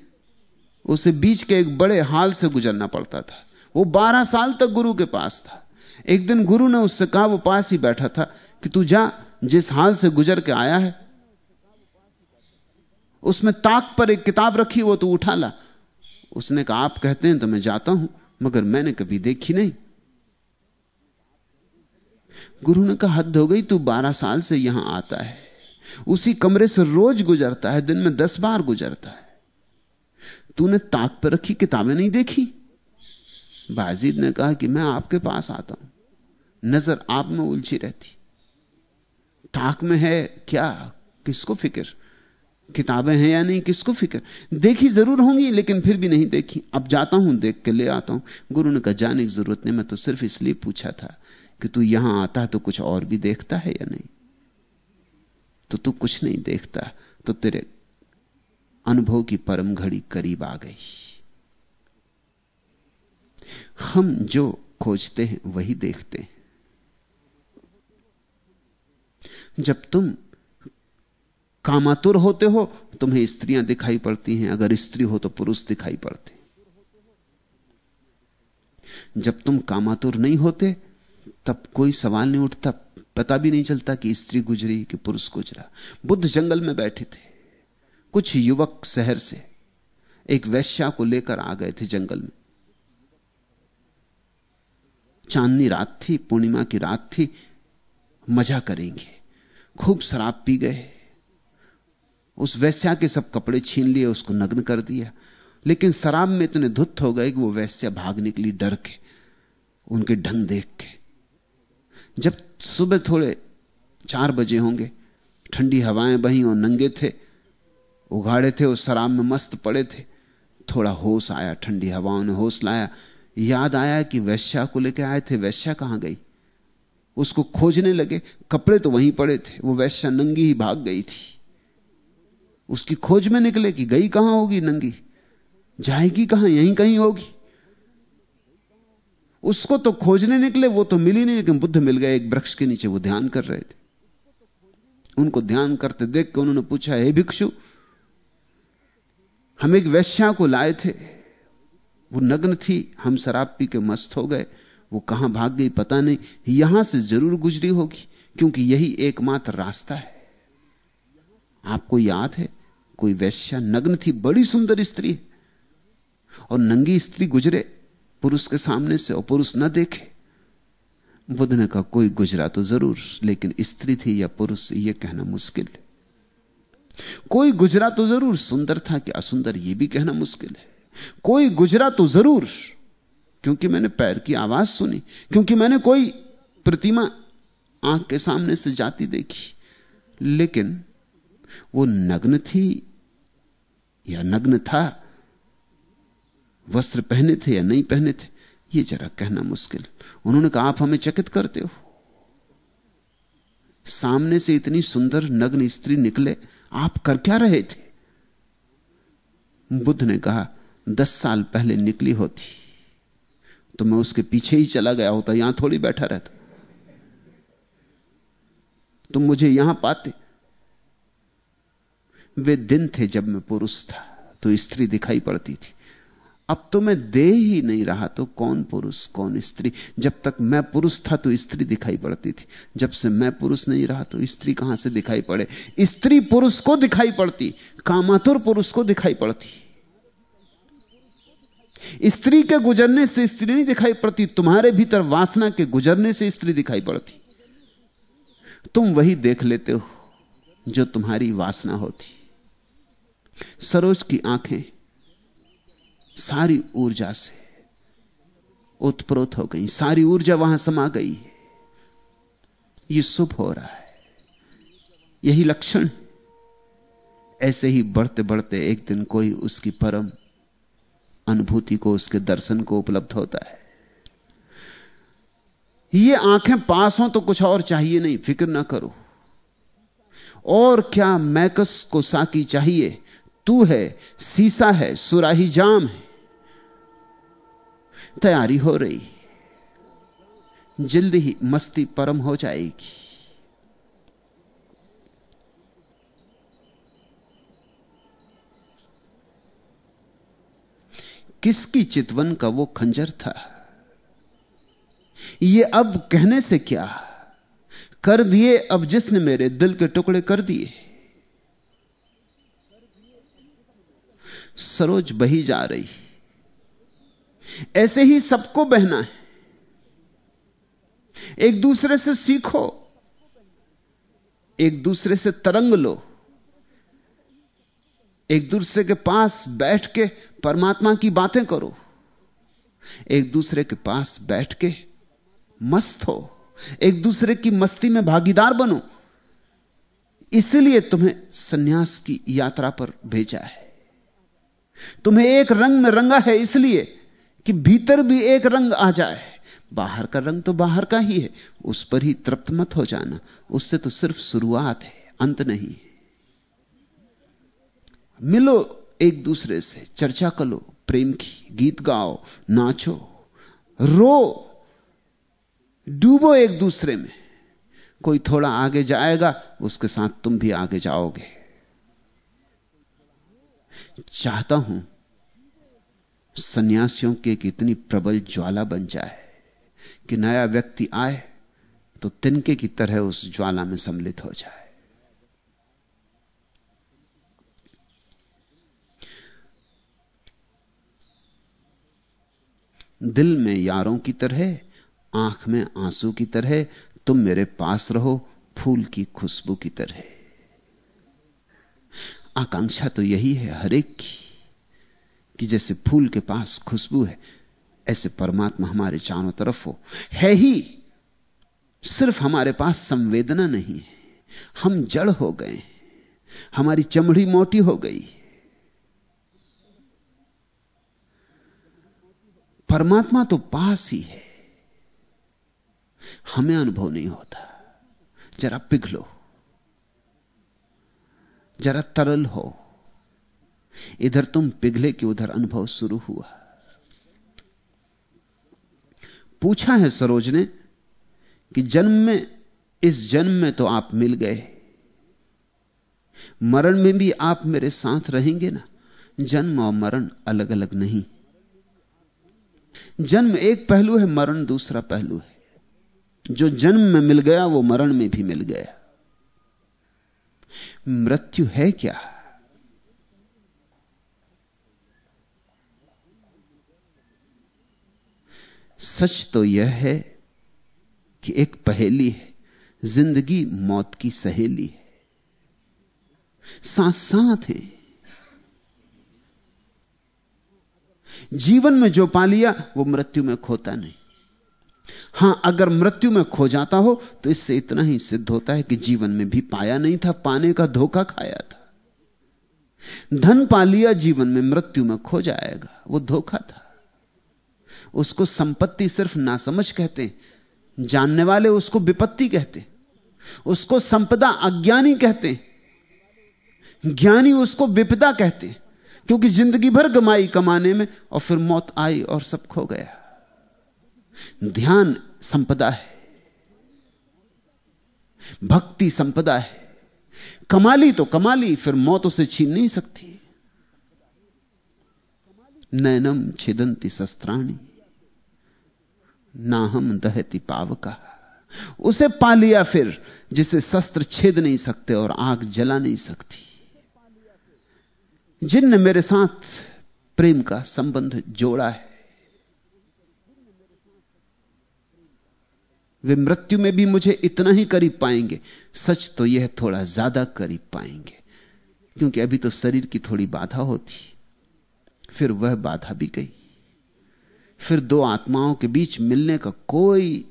उसे बीच के एक बड़े हाल से गुजरना पड़ता था। वो बारह साल तक गुरु के पास था। एक दिन गुरु ने उससे कहा, वो पास ही बैठा था कि तू जा, जिस हाल से गुजर के आया है उसमें ताक पर एक किताब रखी, वो तो उठा ला। उसने कहा, आप कहते हैं तो मैं जाता हूँ, मगर मैंने कभी देखी नहीं। गुरु ने कहा, हद हो गई, तू बारह साल से यहाँ आता है। उसी कमरे से रोज गुजरता है, दिन में दस बार गुजरता है। तूने ताक पर रखी, किताबें नहीं देखी? बाजीद ने कहा कि मैं आपके पास आता हूँ, नज़र आप में उलझी रहती। ताक में है क्या? किसको फ़िक्र? किताबें हैं या नहीं, किसको फ़िक्र? देखी ज़रूर होंगी, लेकिन फिर भी नहीं देखी। अब जाता हूँ, देख के ले आता हूँ। गुरु ने कहा, जाने की ज़रूरत नहीं, मैं तो सिर्फ़ इसलिए पूछा था कि तू यहाँ आता है तो कुछ और भी देखता है या नहीं? तो तू कुछ नहीं देखता तो तेरे अनुभव की परम घड़ी करीब आ गई। हम जो खोजते हैं, वही देखते हैं। जब तुम कामातुर होते हो, तुम्हें स्त्रियाँ दिखाई पड़ती हैं। अगर स्त्री हो तो पुरुष दिखाई पड़ते। जब तुम कामातुर नहीं होते, तब कोई सवाल नहीं उठता, पता भी नहीं चलता कि स्त्री गुजरी कि पुरुष गुजरा। बुद्ध जंगल में बैठे थे। कुछ युवक शहर से एक वैश्या को लेकर आ गए थे जंगल में। चांदनी रात थी, पूर्णिमा की रात थी, मज़ा करेंगे। खूब शराब पी गए। उस वैश्या के सब कपड़े छीन लिए, उसको नग्न कर दिया। लेकिन शराब में इतने धुत हो गए कि वो वैश्या भाग निकली डर के, उनके ढंग देख के। जब सुबह थोड़े चार बजे होंगे, ठंडी हवाएँ बही और नंगे थे, उघाड़े थे उस शराब में मस्त पड़े थे, थोड़ा होश आया, ठंडी हवाओं ने होश लाया। याद आया कि वैश्या को लेकर आए थे, वैश्या कहाँ गई? उसको खोजने लगे, कपड़े तो वहीं पड़े थे, वो वैश्या नंगी ही भाग गई थी। उसकी खोज में निकले कि गई कहाँ होगी नंगी? जाएगी कहाँ? यहीं कहीं होगी। उसको तो खोजने निकले, वो तो मिली नहीं, लेकिन बुद्ध मिल गए, एक वृक्ष के नीचे वो ध्यान कर रहे थे। उनको ध्यान करते देख के उन्होंने पूछा, हे भिक्षु, हम एक वैश्या को लाए थे। वो नग्न थी, हम शराब पी के मस्त हो गए। वो कहाँ भाग गई पता नहीं। यहाँ से ज़रूर गुजरी होगी, क्योंकि यही एकमात्र रास्ता है। आपको याद है, कोई वैश्या नग्न थी, बड़ी सुंदर स्त्री। और नंगी स्त्री गुजरे, पुरुष के सामने से और पुरुष न देखे। बुद्ध ने कहा, कोई गुजरा तो ज़रूर, लेकिन स्त्री थी या पुरुष यह कहना मुश्किल है। कोई गुजरा तो ज़रूर, सुंदर था कि असुंदर यह भी कहना मुश्किल है। कोई गुजरा तो ज़रूर, क्योंकि मैंने पैर की आवाज़ सुनी, क्योंकि मैंने कोई प्रतिमा आँख के सामने से जाती देखी। लेकिन वो नग्न थी या नग्न था? वस्त्र पहने थे या नहीं पहने थे? ये जरा कहना मुश्किल। उन्होंने कहा, आप हमें चकित करते हो। सामने से इतनी सुंदर नग्न स्त्री निकले, आप कर क्या रहे थे? बुद्ध ने कहा, दस साल पहले निकली होती तो मैं उसके पीछे ही चला गया होता, यहाँ थोड़ी बैठा रहता। तुम मुझे यहाँ पाते वे दिन थे जब मैं पुरुष था तो स्त्री दिखाई पड़ती थी। अब तो मैं दे ही नहीं रहा तो कौन पुरुष, कौन स्त्री? जब तक मैं पुरुष था तो स्त्री दिखाई पड़ती थी। जब से मैं पुरुष नहीं रहा तो स्त्री कहाँ से दिखाई पड़े? स्त्री पुरुष को दिखाई पड़ती, कामातुर पुरुष को दिखाई पड़ती। स्त्री के गुजरने से स्त्री नहीं दिखाई पड़ती, तुम्हारे भीतर वासना के गुजरने से स्त्री दिखाई पड़ती। तुम वही देख लेते हो, जो तुम्हारी वासना होती। सरोज की आँखें सारी ऊर्जा से उत्प्रोत हो गई। सारी ऊर्जा वहाँ समा गई ये शुभ हो रहा है। यही लक्षण। ऐसे ही बढ़ते बढ़ते एक दिन कोई उसकी परम अनुभूति को, उसके दर्शन को उपलब्ध होता है। ये आँखें पास हो तो कुछ और चाहिए नहीं, फ़िक्र ना करो। और क्या मैकस को साकी चाहिए? तू है, सीसा है, सुराही जाम है। तैयारी हो रही जल्दी ही मस्ती परम हो जाएगी। किसकी चितवन का वो खंजर था? ये अब कहने से क्या? कर दिए अब जिसने मेरे दिल के टुकड़े कर दिए। सरोज बही जा रही ऐसे ही सबको बहना है। एक दूसरे से सीखो, एक दूसरे से तरंग लो, एक दूसरे के पास बैठ के परमात्मा की बातें करो, एक दूसरे के पास बैठ के मस्त हो, एक दूसरे की मस्ती में भागीदार बनो। इसलिए तुम्हें सन्यास की यात्रा पर भेजा है। तुम्हें एक रंग में रंगा है इसलिए कि भीतर भी एक रंग आ जाए। बाहर का रंग तो बाहर का ही है। उस पर ही तृप्त मत हो जाना। उससे तो सिर्फ़ शुरुआत है, अंत नहीं मिलो एक दूसरे से, चर्चा करो, प्रेम की, गीत गाओ, नाचो, रो, डूबो एक दूसरे में। कोई थोड़ा आगे जाएगा, उसके साथ तुम भी आगे जाओगे। चाहता हूँ, सन्यासियों की एक इतनी प्रबल ज्वाला बन जाए कि नया व्यक्ति आए तो तिनके की तरह उस ज्वाला में सम्मिलित हो जाए। दिल में यारों की तरह, आँख में आँसू की तरह, तुम मेरे पास रहो, फूल की खुशबू की तरह। आकांक्षा तो यही है हरेक की, कि जैसे फूल के पास खुशबू है, ऐसे परमात्मा हमारे चारों तरफ़ हो। है ही, सिर्फ़ हमारे पास संवेदना नहीं है। हम जड़ हो गए हमारी चमड़ी मोटी हो गई परमात्मा तो पास ही है। हमें अनुभव नहीं होता, जरा पिघलो। जरा तरल हो। इधर तुम पिघले कि उधर अनुभव शुरू हुआ। पूछा है सरोज ने कि जन्म में, इस जन्म में तो आप मिल गए। मरण में भी आप मेरे साथ रहेंगे ना? जन्म और मरण अलग अलग नहीं। जन्म एक पहलू है, मरण दूसरा पहलू है। जो जन्म में मिल गया, वो मरण में भी मिल गया। मृत्यु है क्या? सच तो यह है कि एक पहेली है। ज़िंदगी मौत की सहेली है। साथ साथ है। जीवन में जो पा लिया, वो मृत्यु में खोता नहीं। हाँ, अगर मृत्यु में खो जाता हो तो इससे इतना ही सिद्ध होता है कि जीवन में भी पाया नहीं था, पाने का धोखा खाया था। धन पा लिया, जीवन में मृत्यु में खो जाएगा, वो धोखा था। उसको संपत्ति सिर्फ़ नासमझ कहते जानने वाले उसको विपत्ति कहते उसको संपदा अज्ञानी कहते ज्ञानी उसको विपदा कहते क्योंकि ज़िंदगी भर गमाई कमाने में, और फिर मौत आई और सब खो गया। ध्यान संपदा है, भक्ति संपदा है। कमाली तो कमाली, फिर मौत उसे छीन नहीं सकती। नैनम छिदंती शस्त्राणी ना हम दहती पावका। उसे पा लिया फिर, जिसे शस्त्र छेद नहीं सकते और आग जला नहीं सकती। जिनने मेरे साथ प्रेम का संबंध जोड़ा है वे मृत्यु में भी मुझे इतना ही करीब पाएँगे। सच तो यह थोड़ा ज़्यादा करीब पाएँगे। क्योंकि अभी तो शरीर की थोड़ी बाधा होती। फिर वह बाधा भी गई। फिर दो आत्माओं के बीच मिलने का कोई,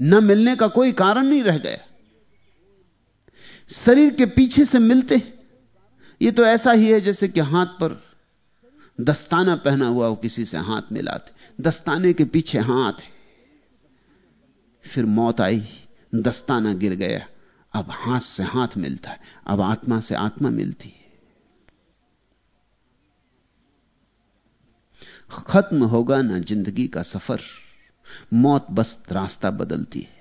न मिलने का कोई कारण नहीं रह गया। शरीर के पीछे से मिलते। ये तो ऐसा ही है जैसे कि हाथ पर दस्ताना पहना हुआ हो किसी से हाथ मिलाते। दस्ताने के पीछे हाथ है। फिर मौत आई, दस्ताना गिर गया। अब हाथ से हाथ मिलता है, अब आत्मा से आत्मा मिलती है। खत्म होगा ना ज़िंदगी का सफ़र, मौत बस रास्ता बदलती है।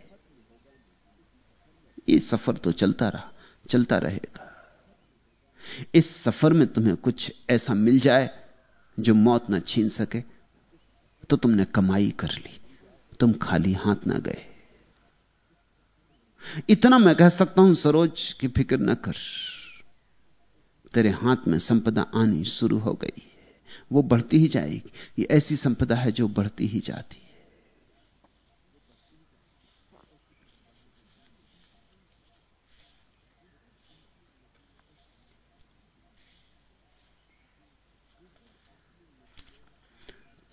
ये सफ़र तो चलता रहा, चलता रहेगा। इस सफ़र में तुम्हें कुछ ऐसा मिल जाए, जो मौत ना छीन सके तो तुमने कमाई कर ली, तुम खाली हाथ ना गए। इतना मैं कह सकता हूँ, सरोज की फ़िक्र न कर। तेरे हाथ में संपदा आनी शुरू हो गई वो बढ़ती ही जाएगी। ये ऐसी संपदा है जो बढ़ती ही जाती है।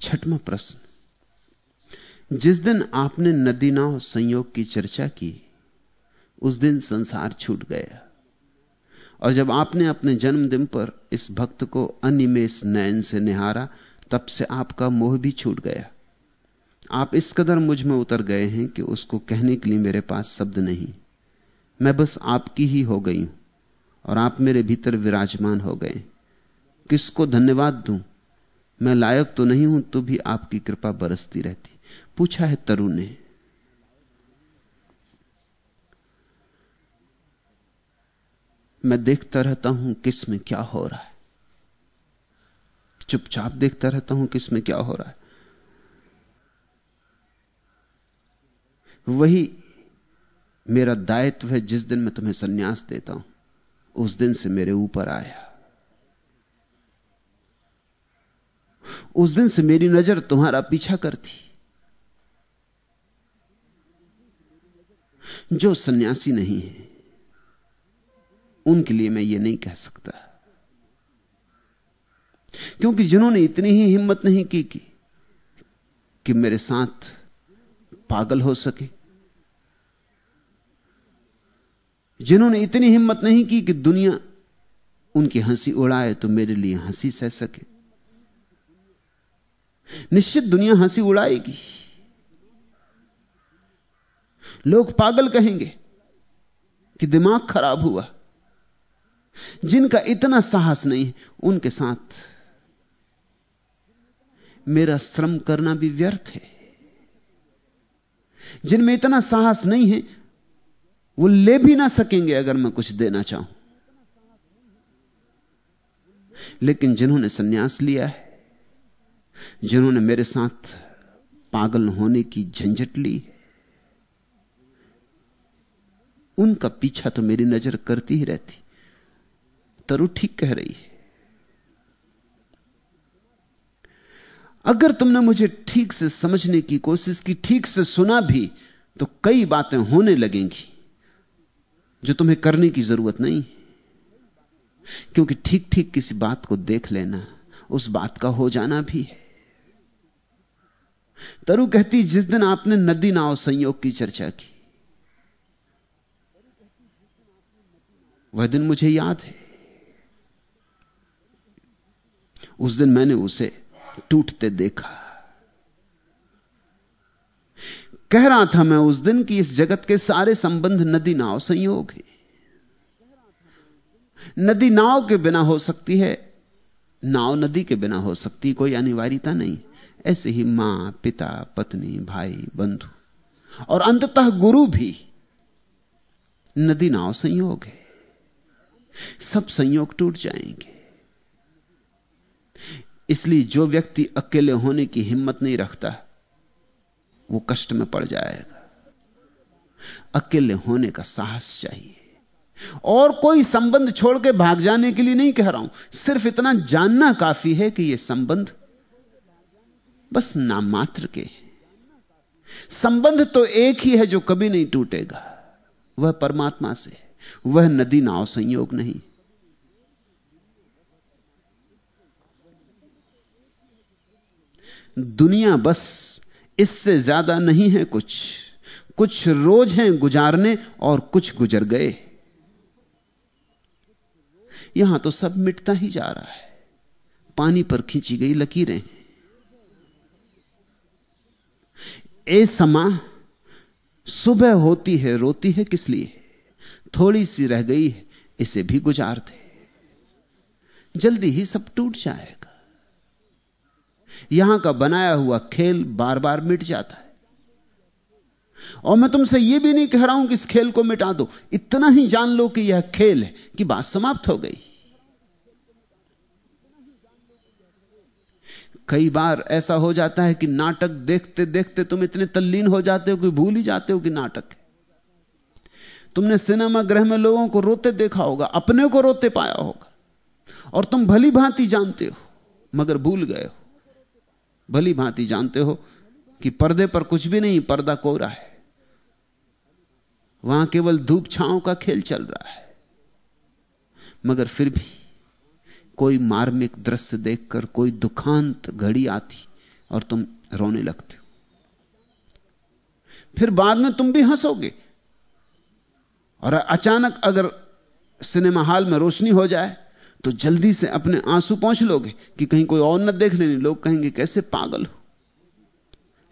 छठवां प्रश्न। जिस दिन आपने नदी नाव संयोग की चर्चा की उस दिन संसार छूट गया। और जब आपने अपने जन्मदिन पर इस भक्त को अनिमेष नयन से निहारा, तब से आपका मोह भी छूट गया। आप इस कदर मुझमें उतर गए हैं कि उसको कहने के लिए मेरे पास शब्द नहीं। मैं बस आपकी ही हो गई हूँ और आप मेरे भीतर विराजमान हो गए। किसको धन्यवाद दूँ? मैं लायक तो नहीं हूँ तो भी आपकी कृपा बरसती रहती। पूछा है तरु ने। मैं देखता रहता हूँ किसमें क्या हो रहा है। चुपचाप देखता रहता हूँ किसमें क्या हो रहा है। वही मेरा दायित्व है जिस दिन मैं तुम्हें सन्यास देता हूँ, उस दिन से मेरे ऊपर आया। उस दिन से मेरी नज़र तुम्हारा पीछा करती। जो सन्यासी नहीं है उनके लिए मैं ये नहीं कह सकता। क्योंकि जिन्होंने इतनी ही हिम्मत नहीं की कि, कि मेरे साथ पागल हो सके। जिन्होंने इतनी हिम्मत नहीं की कि दुनिया उनकी हँसी उड़ाए तो मेरे लिए हँसी सह सके। निश्चित दुनिया हँसी उड़ाएगी। लोग पागल कहेंगे कि दिमाग खराब हुआ। जिनका इतना साहस नहीं, उनके साथ मेरा श्रम करना भी व्यर्थ है। जिनमें इतना साहस नहीं है, वो ले भी ना सकेंगे अगर मैं कुछ देना चाहूँ। लेकिन जिन्होंने सन्यास लिया है, जिन्होंने मेरे साथ पागल होने की झंझट ली उनका पीछा तो मेरी नज़र करती ही रहती। तरु ठीक कह रही है। अगर तुमने मुझे ठीक से समझने की कोशिश की, ठीक से सुना भी तो कई बातें होने लगेंगी जो तुम्हें करने की ज़रूरत नहीं क्योंकि ठीक ठीक किसी बात को देख लेना, उस बात का हो जाना भी है। तरु कहती, जिस दिन आपने नदी नाव संयोग की चर्चा की, वह दिन मुझे याद है। उस दिन मैंने उसे टूटते देखा। कह रहा था मैं, उस दिन कि इस जगत के सारे संबंध नदी नाव संयोग है। नदी नाव के बिना हो सकती है, नाव नदी के बिना हो सकती, कोई अनिवार्यता नहीं। ऐसे ही माँ, पिता, पत्नी, भाई, बंधु, और अंततः गुरु भी नदी नाव संयोग है। सब संयोग टूट जाएँगे। इसलिए जो व्यक्ति अकेले होने की हिम्मत नहीं रखता, वो कष्ट में पड़ जाएगा। अकेले होने का साहस चाहिए। और कोई संबंध छोड़ के भाग जाने के लिए नहीं कह रहा हूँ। सिर्फ़ इतना जानना काफ़ी है कि यह संबंध बस नामात्र के संबंध तो एक ही है जो कभी नहीं टूटेगा। वह परमात्मा से वह नदी नाव संयोग नहीं। दुनिया बस इससे ज़्यादा नहीं है कुछ। कुछ रोज हैं गुजारने और कुछ गुजर गए। यहाँ तो सब मिटता ही जा रहा है। पानी पर खींची गई लकीरें ए समा, सुबह होती है, रोती है किस लिए? थोड़ी सी रह गई है इसे भी गुजार दे। जल्दी ही सब टूट जाएगा। यहाँ का बनाया हुआ खेल बार बार मिट जाता है। और मैं तुमसे यह भी नहीं कह रहा हूँ कि इस खेल को मिटा दो। इतना ही जान लो कि यह खेल है कि बात समाप्त हो गई। कई बार ऐसा हो जाता है कि नाटक देखते देखते तुम इतने तल्लीन हो जाते हो कि भूल ही जाते हो कि नाटक है। तुमने सिनेमा गृह में लोगों को रोते देखा होगा, अपने को रोते पाया होगा। और तुम भली भांति जानते हो, मगर भूल गए हो। भली भांति जानते हो कि पर्दे पर कुछ भी नहीं, पर्दा कोरा है। वहाँ केवल धूप छाओं का खेल चल रहा है। मगर फिर भी कोई मार्मिक दृश्य देखकर, कोई दुखांत घड़ी आती और तुम रोने लगते हो। फिर बाद में तुम भी हंसोगे। और अचानक अगर सिनेमा हॉल में रोशनी हो जाए तो जल्दी से अपने आँसू पहुँच लोगे कि कहीं कोई और न देख लेने लोग कहेंगे, कैसे पागल हो?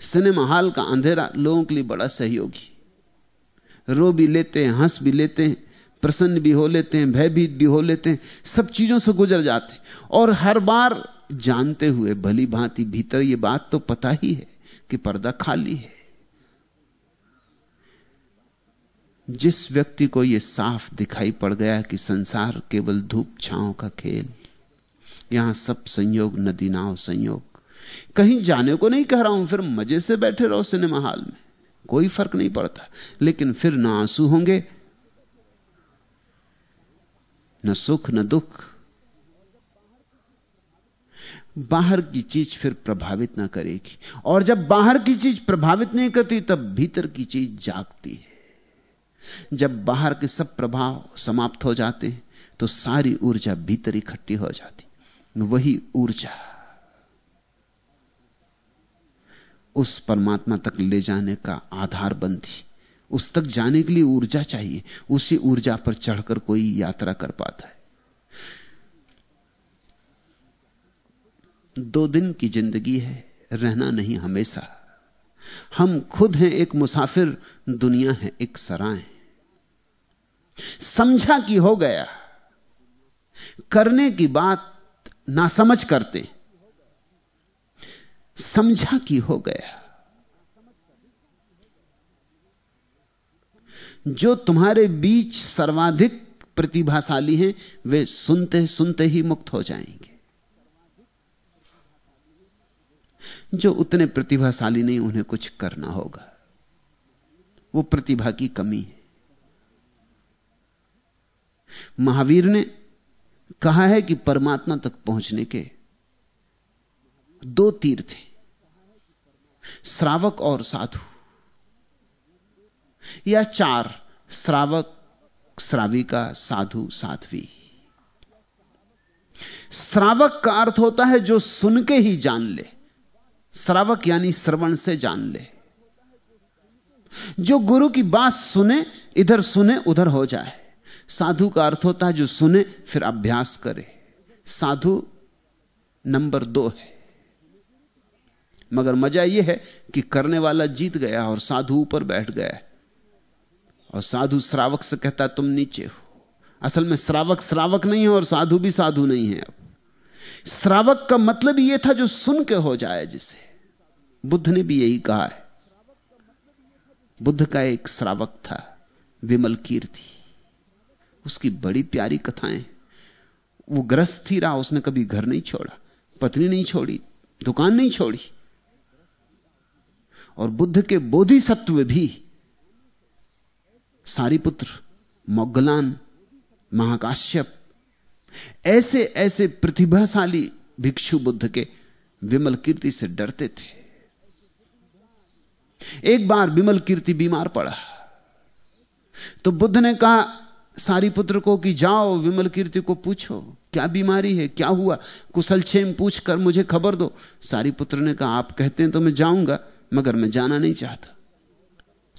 सिनेमा हॉल का अंधेरा लोगों के लिए बड़ा सहयोगी। रो भी लेते हैं, हंस भी लेते हैं, प्रसन्न भी हो लेते हैं, भयभीत भी हो लेते हैं, सब चीज़ों से गुजर जाते और हर बार जानते हुए, भली भांति, भीतर ये बात तो पता ही है कि पर्दा खाली है। जिस व्यक्ति को यह साफ़ दिखाई पड़ गया कि संसार केवल धूप छांव का खेल, यहाँ सब संयोग, नदी नाव संयोग। कहीं जाने को नहीं कह रहा हूँ, फिर मज़े से बैठे रहो सिनेमा हॉल में। कोई फ़र्क नहीं पड़ता, लेकिन फिर ना आँसू होंगे, न सुख, न दुख। बाहर की चीज़ फिर प्रभावित ना करेगी। और जब बाहर की चीज़ प्रभावित नहीं करती, तब भीतर की चीज़ जागती है। जब बाहर के सब प्रभाव समाप्त हो जाते हैं तो सारी ऊर्जा भीतर इकट्ठी हो जाती। वही ऊर्जा उस परमात्मा तक ले जाने का आधार बनती उस तक जाने के लिए ऊर्जा चाहिए। उसी ऊर्जा पर चढ़कर कोई यात्रा कर पाता है। दो दिन की ज़िंदगी है, रहना नहीं हमेशा। हम खुद हैं एक मुसाफिर, दुनिया है एक सराय। समझा कि हो गया। करने की बात ना समझ करते। समझा कि हो गया। जो तुम्हारे बीच सर्वाधिक प्रतिभाशाली हैं, वे सुनते सुनते ही मुक्त हो जाएँगे। जो उतने प्रतिभाशाली नहीं, उन्हें कुछ करना होगा। वो प्रतिभा की कमी है। महावीर ने कहा है कि परमात्मा तक पहुँचने के दो तीर थे, श्रावक और साधु। या चार, श्रावक श्राविका साधु, साध्वी। श्रावक का अर्थ होता है जो सुन के ही जान ले। श्रावक यानी श्रवण से जान ले। जो गुरु की बात सुने, इधर सुने, उधर हो जाए। साधु का अर्थ होता है जो सुने, फिर अभ्यास करे। साधु नंबर दो है। मगर मज़ा यह है कि करने वाला जीत गया और साधु ऊपर बैठ गया। और साधु श्रावक से कहता, तुम नीचे हो। असल में श्रावक श्रावक नहीं है और साधु भी साधु नहीं है अब। श्रावक का मतलब यह था जो सुन के हो जाए जिसे। बुद्ध ने भी यही कहा है। बुद्ध का एक श्रावक था, विमल कीर्ति। उसकी बड़ी प्यारी कथाएँ। वो ग्रस्त ही रहा, उसने कभी घर नहीं छोड़ा, पत्नी नहीं छोड़ी, दुकान नहीं छोड़ी। और बुद्ध के बोधिसत्व भी, सारीपुत्र मोगलान महाकाश्यप ऐसे ऐसे प्रतिभाशाली भिक्षु बुद्ध के विमल कीर्ति से डरते थे। एक बार विमल कीर्ति बीमार पड़ा। तो बुद्ध ने कहा सारी पुत्र को कि जाओ, विमल कीर्ति को पूछो, क्या बीमारी है, क्या हुआ? कुशल छेम पूछ कर मुझे खबर दो। सारी पुत्र ने कहा, आप कहते हैं तो मैं जाऊँगा, मगर मैं जाना नहीं चाहता।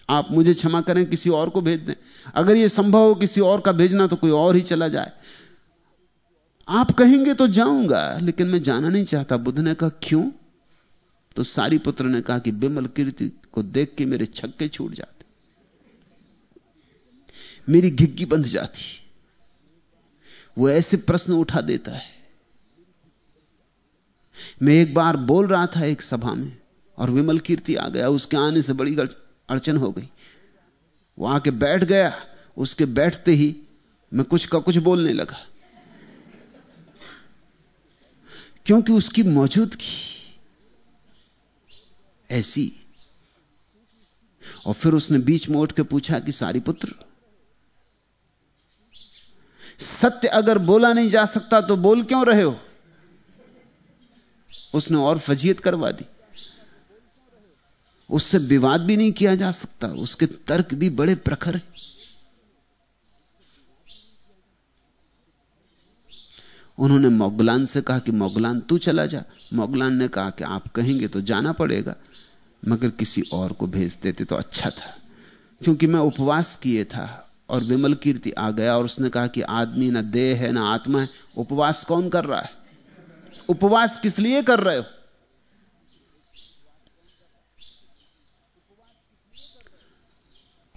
आप मुझे क्षमा करें, किसी और को भेज दें। अगर यह संभव हो किसी और का भेजना तो कोई और ही चला जाए। आप कहेंगे तो जाऊँगा, लेकिन मैं जाना नहीं चाहता। बुद्ध ने कहा, क्यों? तो सारी पुत्र ने कहा कि बिमल कीर्ति को देख के मेरे छक्के छूट जाते। मेरी घिग्गी बंध जाती। वो ऐसे प्रश्न उठा देता है। मैं एक बार बोल रहा था एक सभा में, और विमल कीर्ति आ गया, उसके आने से बड़ी अड़चन हो गई। वो आके बैठ गया, उसके बैठते ही मैं कुछ का कुछ बोलने लगा। क्योंकि उसकी मौजूदगी ऐसी। और फिर उसने बीच में उठ के पूछा कि सारी पुत्र सत्य अगर बोला नहीं जा सकता तो बोल क्यों रहे हो? उसने और फजीयत करवा दी। उससे विवाद भी नहीं किया जा सकता, उसके तर्क भी बड़े प्रखर उन्होंने मोगलान से कहा कि मोगलान तू चला जा। मोगलान ने कहा कि आप कहेंगे तो जाना पड़ेगा, मगर किसी और को भेज देते तो अच्छा था, क्योंकि मैं उपवास किए था। और विमल कीर्ति आ गया और उसने कहा कि आदमी ना देह है, ना आत्मा है। उपवास कौन कर रहा है? उपवास किस लिए कर रहे हो?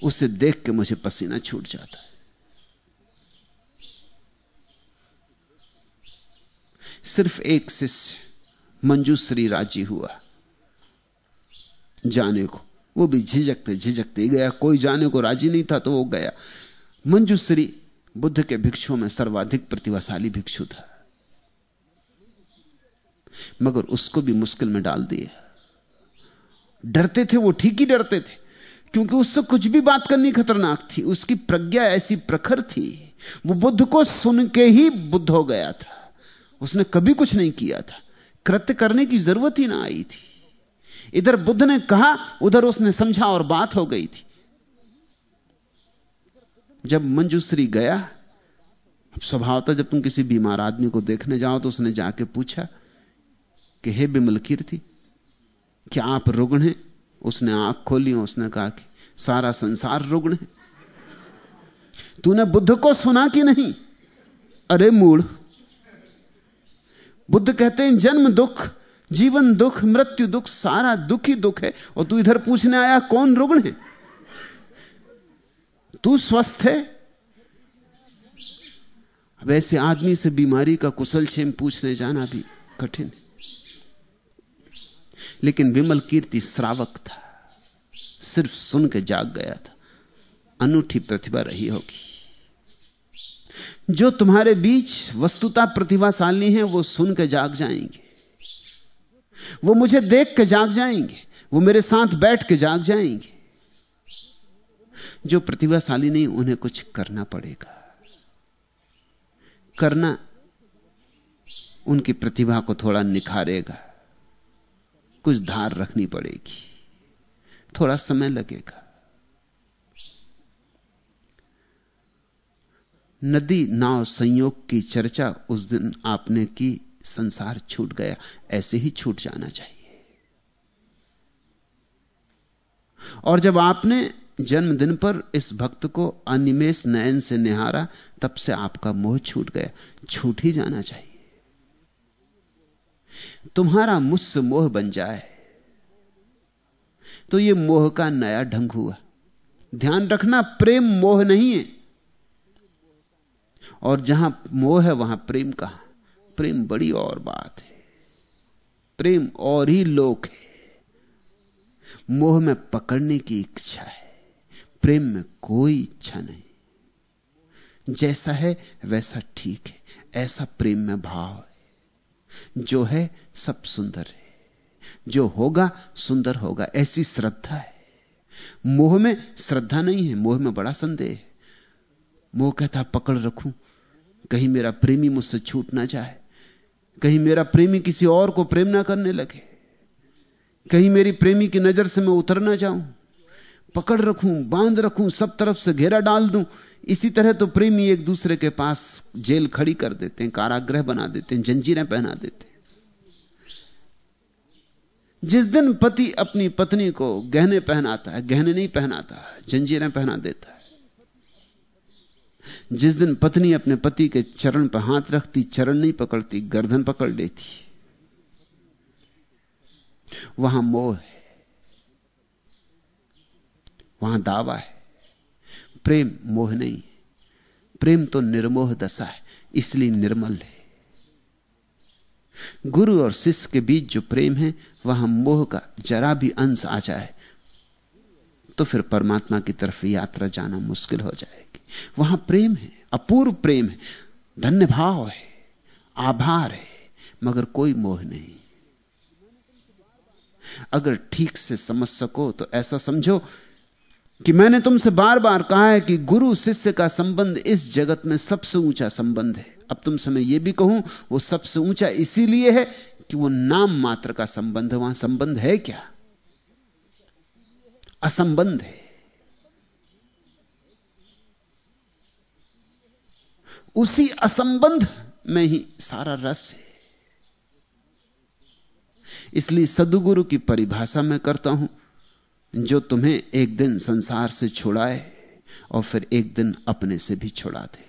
उसे देख के मुझे पसीना छूट जाता है। सिर्फ़ एक शिष्य मंजूश्री राज़ी हुआ जाने को। वो भी झिझकते झिझकते गया। कोई जाने को राज़ी नहीं था तो वो गया। मंजूश्री बुद्ध के भिक्षुओं में सर्वाधिक प्रतिभाशाली भिक्षु था। मगर उसको भी मुश्किल में डाल दिया। डरते थे, वो ठीक ही डरते थे, क्योंकि उससे कुछ भी बात करनी खतरनाक थी। उसकी प्रज्ञा ऐसी प्रखर थी। वो बुद्ध को सुन के ही बुद्ध हो गया था। उसने कभी कुछ नहीं किया था। कृत्य करने की ज़रूरत ही ना आई थी। इधर बुद्ध ने कहा, उधर उसने समझा और बात हो गई थी। जब मंजूश्री गया स्वभाव था, जब तुम किसी बीमार आदमी को देखने जाओ तो उसने जाके पूछा कि, हे बिमल कीर्ति, क्या आप रुग्ण हैं? उसने आँख खोली, उसने कहा कि, सारा संसार रुग्ण है। तूने बुद्ध को सुना कि नहीं? अरे मूड बुद्ध कहते हैं जन्म दुख जीवन दुख, मृत्यु दुख, सारा दुख ही दुख है। और तू इधर पूछने आया, कौन रुग्ण है? तू स्वस्थ है? अब ऐसे आदमी से बीमारी का कुशल छेम पूछने जाना भी कठिन है। लेकिन विमल कीर्ति श्रावक था। सिर्फ़ सुन के जाग गया था। अनूठी प्रतिभा रही होगी। जो तुम्हारे बीच वस्तुता प्रतिभाशाली हैं, वो सुन के जाग जाएँगे। वो मुझे देख के जाग जाएँगे। वो मेरे साथ बैठ के जाग जाएँगे। जो प्रतिभाशाली नहीं, उन्हें कुछ करना पड़ेगा। करना उनकी प्रतिभा को थोड़ा निखारेगा। कुछ धार रखनी पड़ेगी। थोड़ा समय लगेगा। नदी नाव संयोग की चर्चा उस दिन आपने की। संसार छूट गया, ऐसे ही छूट जाना चाहिए। और जब आपने जन्मदिन पर इस भक्त को अनिमेश नयन से निहारा, तब से आपका मोह छूट गया। छूट ही जाना चाहिए। तुम्हारा मुझसे मोह बन जाए तो यह मोह का नया ढंग हुआ। ध्यान रखना, प्रेम मोह नहीं है। और जहाँ मोह है, वहाँ प्रेम कहाँ। प्रेम बड़ी और बात है। प्रेम और ही लोक है। मोह में पकड़ने की इच्छा है। प्रेम में कोई इच्छा नहीं। जैसा है, वैसा ठीक है। ऐसा प्रेम में भाव है। जो है, सब सुंदर है। जो होगा, सुंदर होगा। ऐसी श्रद्धा है। मोह में श्रद्धा नहीं है। मोह में बड़ा संदेह है। मोह कहता, पकड़ रखूँ। कहीं मेरा प्रेमी मुझसे छूट ना जाए। कहीं मेरा प्रेमी किसी और को प्रेम ना करने लगे। कहीं मेरी प्रेमी की नज़र से मैं उतर ना जाऊँ। पकड़ रखूँ, बाँध रखूँ, सब तरफ़ से घेरा डाल दूँ। इसी तरह तो प्रेमी एक दूसरे के पास जेल खड़ी कर देते हैं, कारागृह बना देते हैं, जंजीरें पहना देते हैं। जिस दिन पति अपनी पत्नी को गहने पहनाता है, गहने नहीं पहनाता, जंजीरें पहना देता है। जिस दिन पत्नी अपने पति के चरण पर हाथ रखती, चरण नहीं पकड़ती, गर्दन पकड़ लेती, वहाँ मोह है, वहाँ दावा है। प्रेम मोह नहीं प्रेम तो निर्मोह दशा है, इसलिए निर्मल है। गुरु और शिष्य के बीच जो प्रेम है, वहाँ मोह का जरा भी अंश आ जाए तो फिर परमात्मा की तरफ़ यात्रा जाना मुश्किल हो जाएगी। वहाँ प्रेम है, अपूर्व प्रेम है, धन्य भाव है, आभार है, मगर कोई मोह नहीं। अगर ठीक से समझ सको तो ऐसा समझो कि मैंने तुमसे बार बार कहा है कि गुरु शिष्य का संबंध इस जगत में सबसे ऊँचा संबंध है। अब तुमसे मैं यह भी कहूँ, वो सबसे ऊँचा इसीलिए है कि वो नाम मात्र का संबंध है। वहाँ संबंध है क्या? असंबंध है। उसी असंबंध में ही सारा रस है। इसलिए सदगुरु की परिभाषा मैं करता हूँ, जो तुम्हें एक दिन संसार से छुड़ाए और फिर एक दिन अपने से भी छुड़ा दे।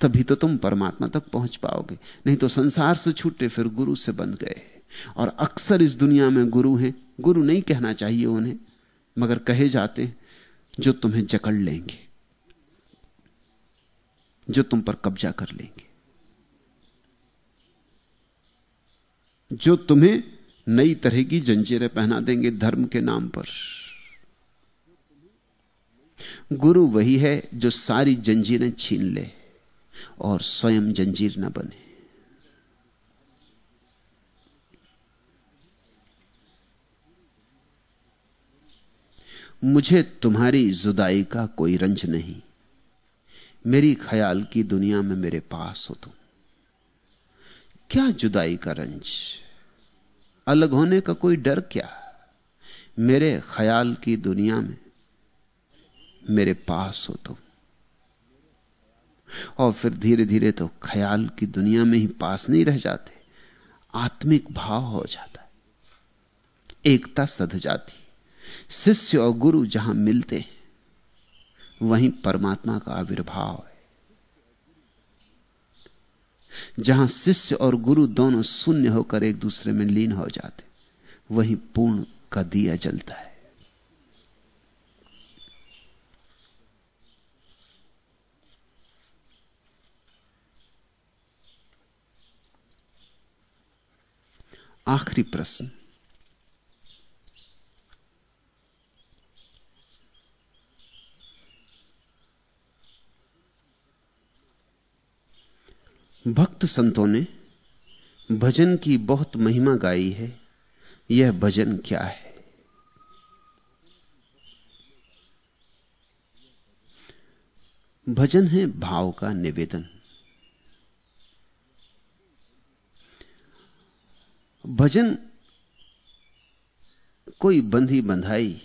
तभी तो तुम परमात्मा तक पहुँच पाओगे। नहीं तो संसार से छूटे फिर गुरु से बंध गए। और अक्सर इस दुनिया में गुरु हैं। गुरु नहीं कहना चाहिए उन्हें, मगर कहे जाते जो तुम्हें जकड़ लेंगे। जो तुम पर कब्जा कर लेंगे। जो तुम्हें नई तरह की जंजीरें पहना देंगे धर्म के नाम पर। गुरु वही है जो सारी जंजीरें छीन ले और स्वयं जंजीर न बने। मुझे तुम्हारी जुदाई का कोई रंज नहीं। मेरी ख्याल की दुनिया में मेरे पास हो तुम। क्या जुदाई का रंज? अलग होने का कोई डर क्या? मेरे ख्याल की दुनिया में मेरे पास हो तुम। और फिर धीरे धीरे तो ख्याल की दुनिया में ही पास नहीं रह जाते। आत्मिक भाव हो जाता है। एकता सध जाती। शिष्य और गुरु जहाँ मिलते हैं वहीं परमात्मा का आविर्भाव है। जहाँ शिष्य और गुरु दोनों शून्य होकर एक दूसरे में लीन हो जाते, वहीं पूर्ण का दिया जलता है। आखिरी प्रश्न। भक्त संतों ने भजन की बहुत महिमा गाई है। यह भजन क्या है? भजन है भाव का निवेदन। भजन कोई बंधी बंधाई,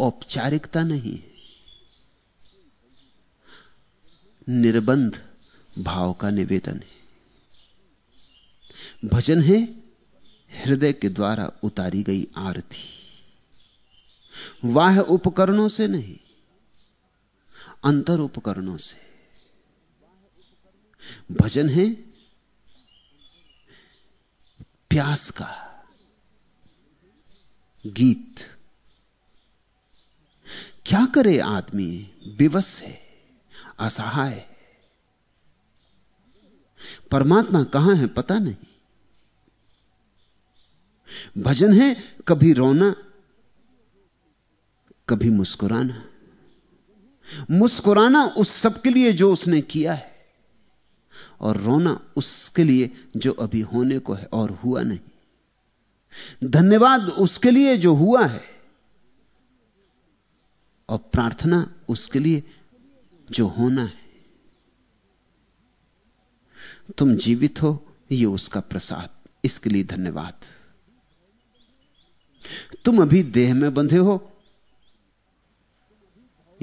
औपचारिकता नहीं है। निर्बंध भाव का निवेदन है। भजन है, हृदय के द्वारा उतारी गई आरती। वाह उपकरणों से नहीं, अंतर उपकरणों से। भजन है, प्यास का गीत। क्या करे आदमी, विवश है, असहाय है। परमात्मा कहाँ है पता नहीं। भजन है, कभी रोना, कभी मुस्कुराना। मुस्कुराना उस सब के लिए जो उसने किया है, और रोना उसके लिए जो अभी होने को है और हुआ नहीं। धन्यवाद उसके लिए जो हुआ है, और प्रार्थना उसके लिए जो होना है। तुम जीवित हो यह उसका प्रसाद। इसके लिए धन्यवाद। तुम अभी देह में बंधे हो,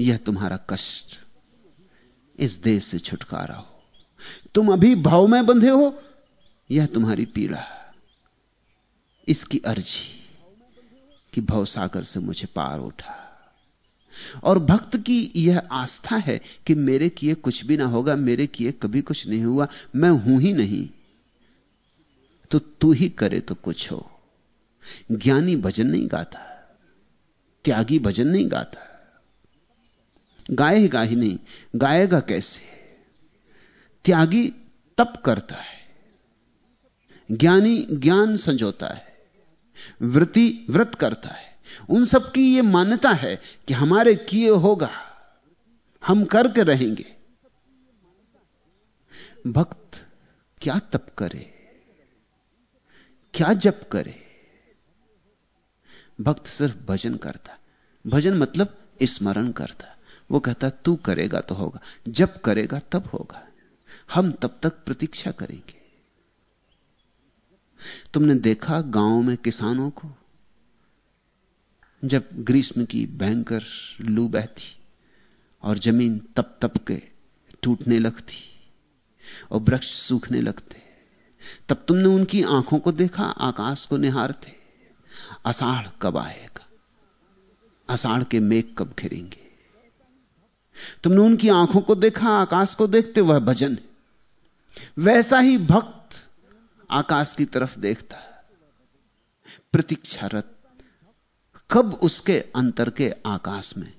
यह तुम्हारा कष्ट। इस देह से छुटकारा हो। तुम अभी भाव में बंधे हो, यह तुम्हारी पीड़ा। इसकी अर्जी कि भव सागर से मुझे पार उठा। और भक्त की यह आस्था है कि मेरे किए कुछ भी ना होगा, मेरे किए कभी कुछ नहीं हुआ, मैं हूँ ही नहीं। तो तू ही करे तो कुछ हो। ज्ञानी भजन नहीं गाता, त्यागी भजन नहीं गाता। गाएगा ही नहीं, गाएगा कैसे? त्यागी तप करता है, ज्ञानी ज्ञान संजोता है, वृत्ति व्रत करता है। उन सब की यह मान्यता है कि हमारे किए होगा, हम करके रहेंगे। भक्त क्या तप करे, क्या जप करे? भक्त सिर्फ़ भजन करता। भजन मतलब स्मरण करता। वो कहता, तू करेगा तो होगा जब करेगा तब होगा। हम तब तक प्रतीक्षा करेंगे। तुमने देखा गाँव में किसानों को? जब ग्रीष्म की भयंकर लू बहती और ज़मीन तप तप के टूटने लगती और वृक्ष सूखने लगते, तब तुमने उनकी आँखों को देखा, आकाश को निहारते। अषाढ़ कब आएगा? अषाढ़ के मेघ कब घिरेंगे? तुमने उनकी आँखों को देखा, आकाश को देखते, वह भजन वैसा ही भक्त आकाश की तरफ़ देखता। प्रतीक्षारत कब उसके अंतर के आकाश में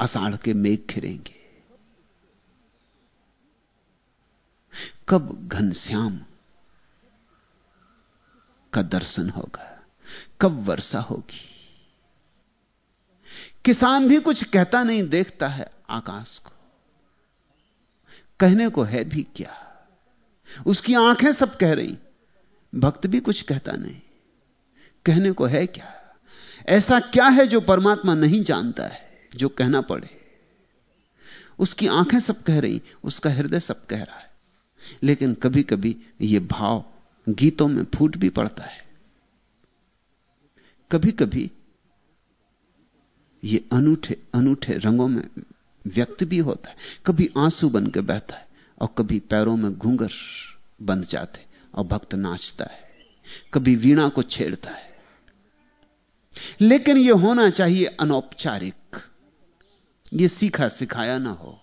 अषाढ़ के मेघ घिरेंगे कब घनश्याम का दर्शन होगा? कब वर्षा होगी? किसान भी कुछ कहता नहीं, देखता है आकाश को। कहने को है भी क्या? उसकी आँखें सब कह रही, भक्त भी कुछ कहता नहीं। कहने को है क्या? ऐसा क्या है जो परमात्मा नहीं जानता है, जो कहना पड़े? उसकी आँखें सब कह रही, उसका हृदय सब कह रहा है। लेकिन कभी कभी यह भाव गीतों में फूट भी पड़ता है। कभी कभी ये अनूठे अनूठे रंगों में व्यक्त भी होता है। कभी आँसू बन के बहता है और कभी पैरों में घूंगर बंध जाते और भक्त नाचता है। कभी वीणा को छेड़ता है। लेकिन यह होना चाहिए अनौपचारिक। यह सीखा सिखाया ना हो।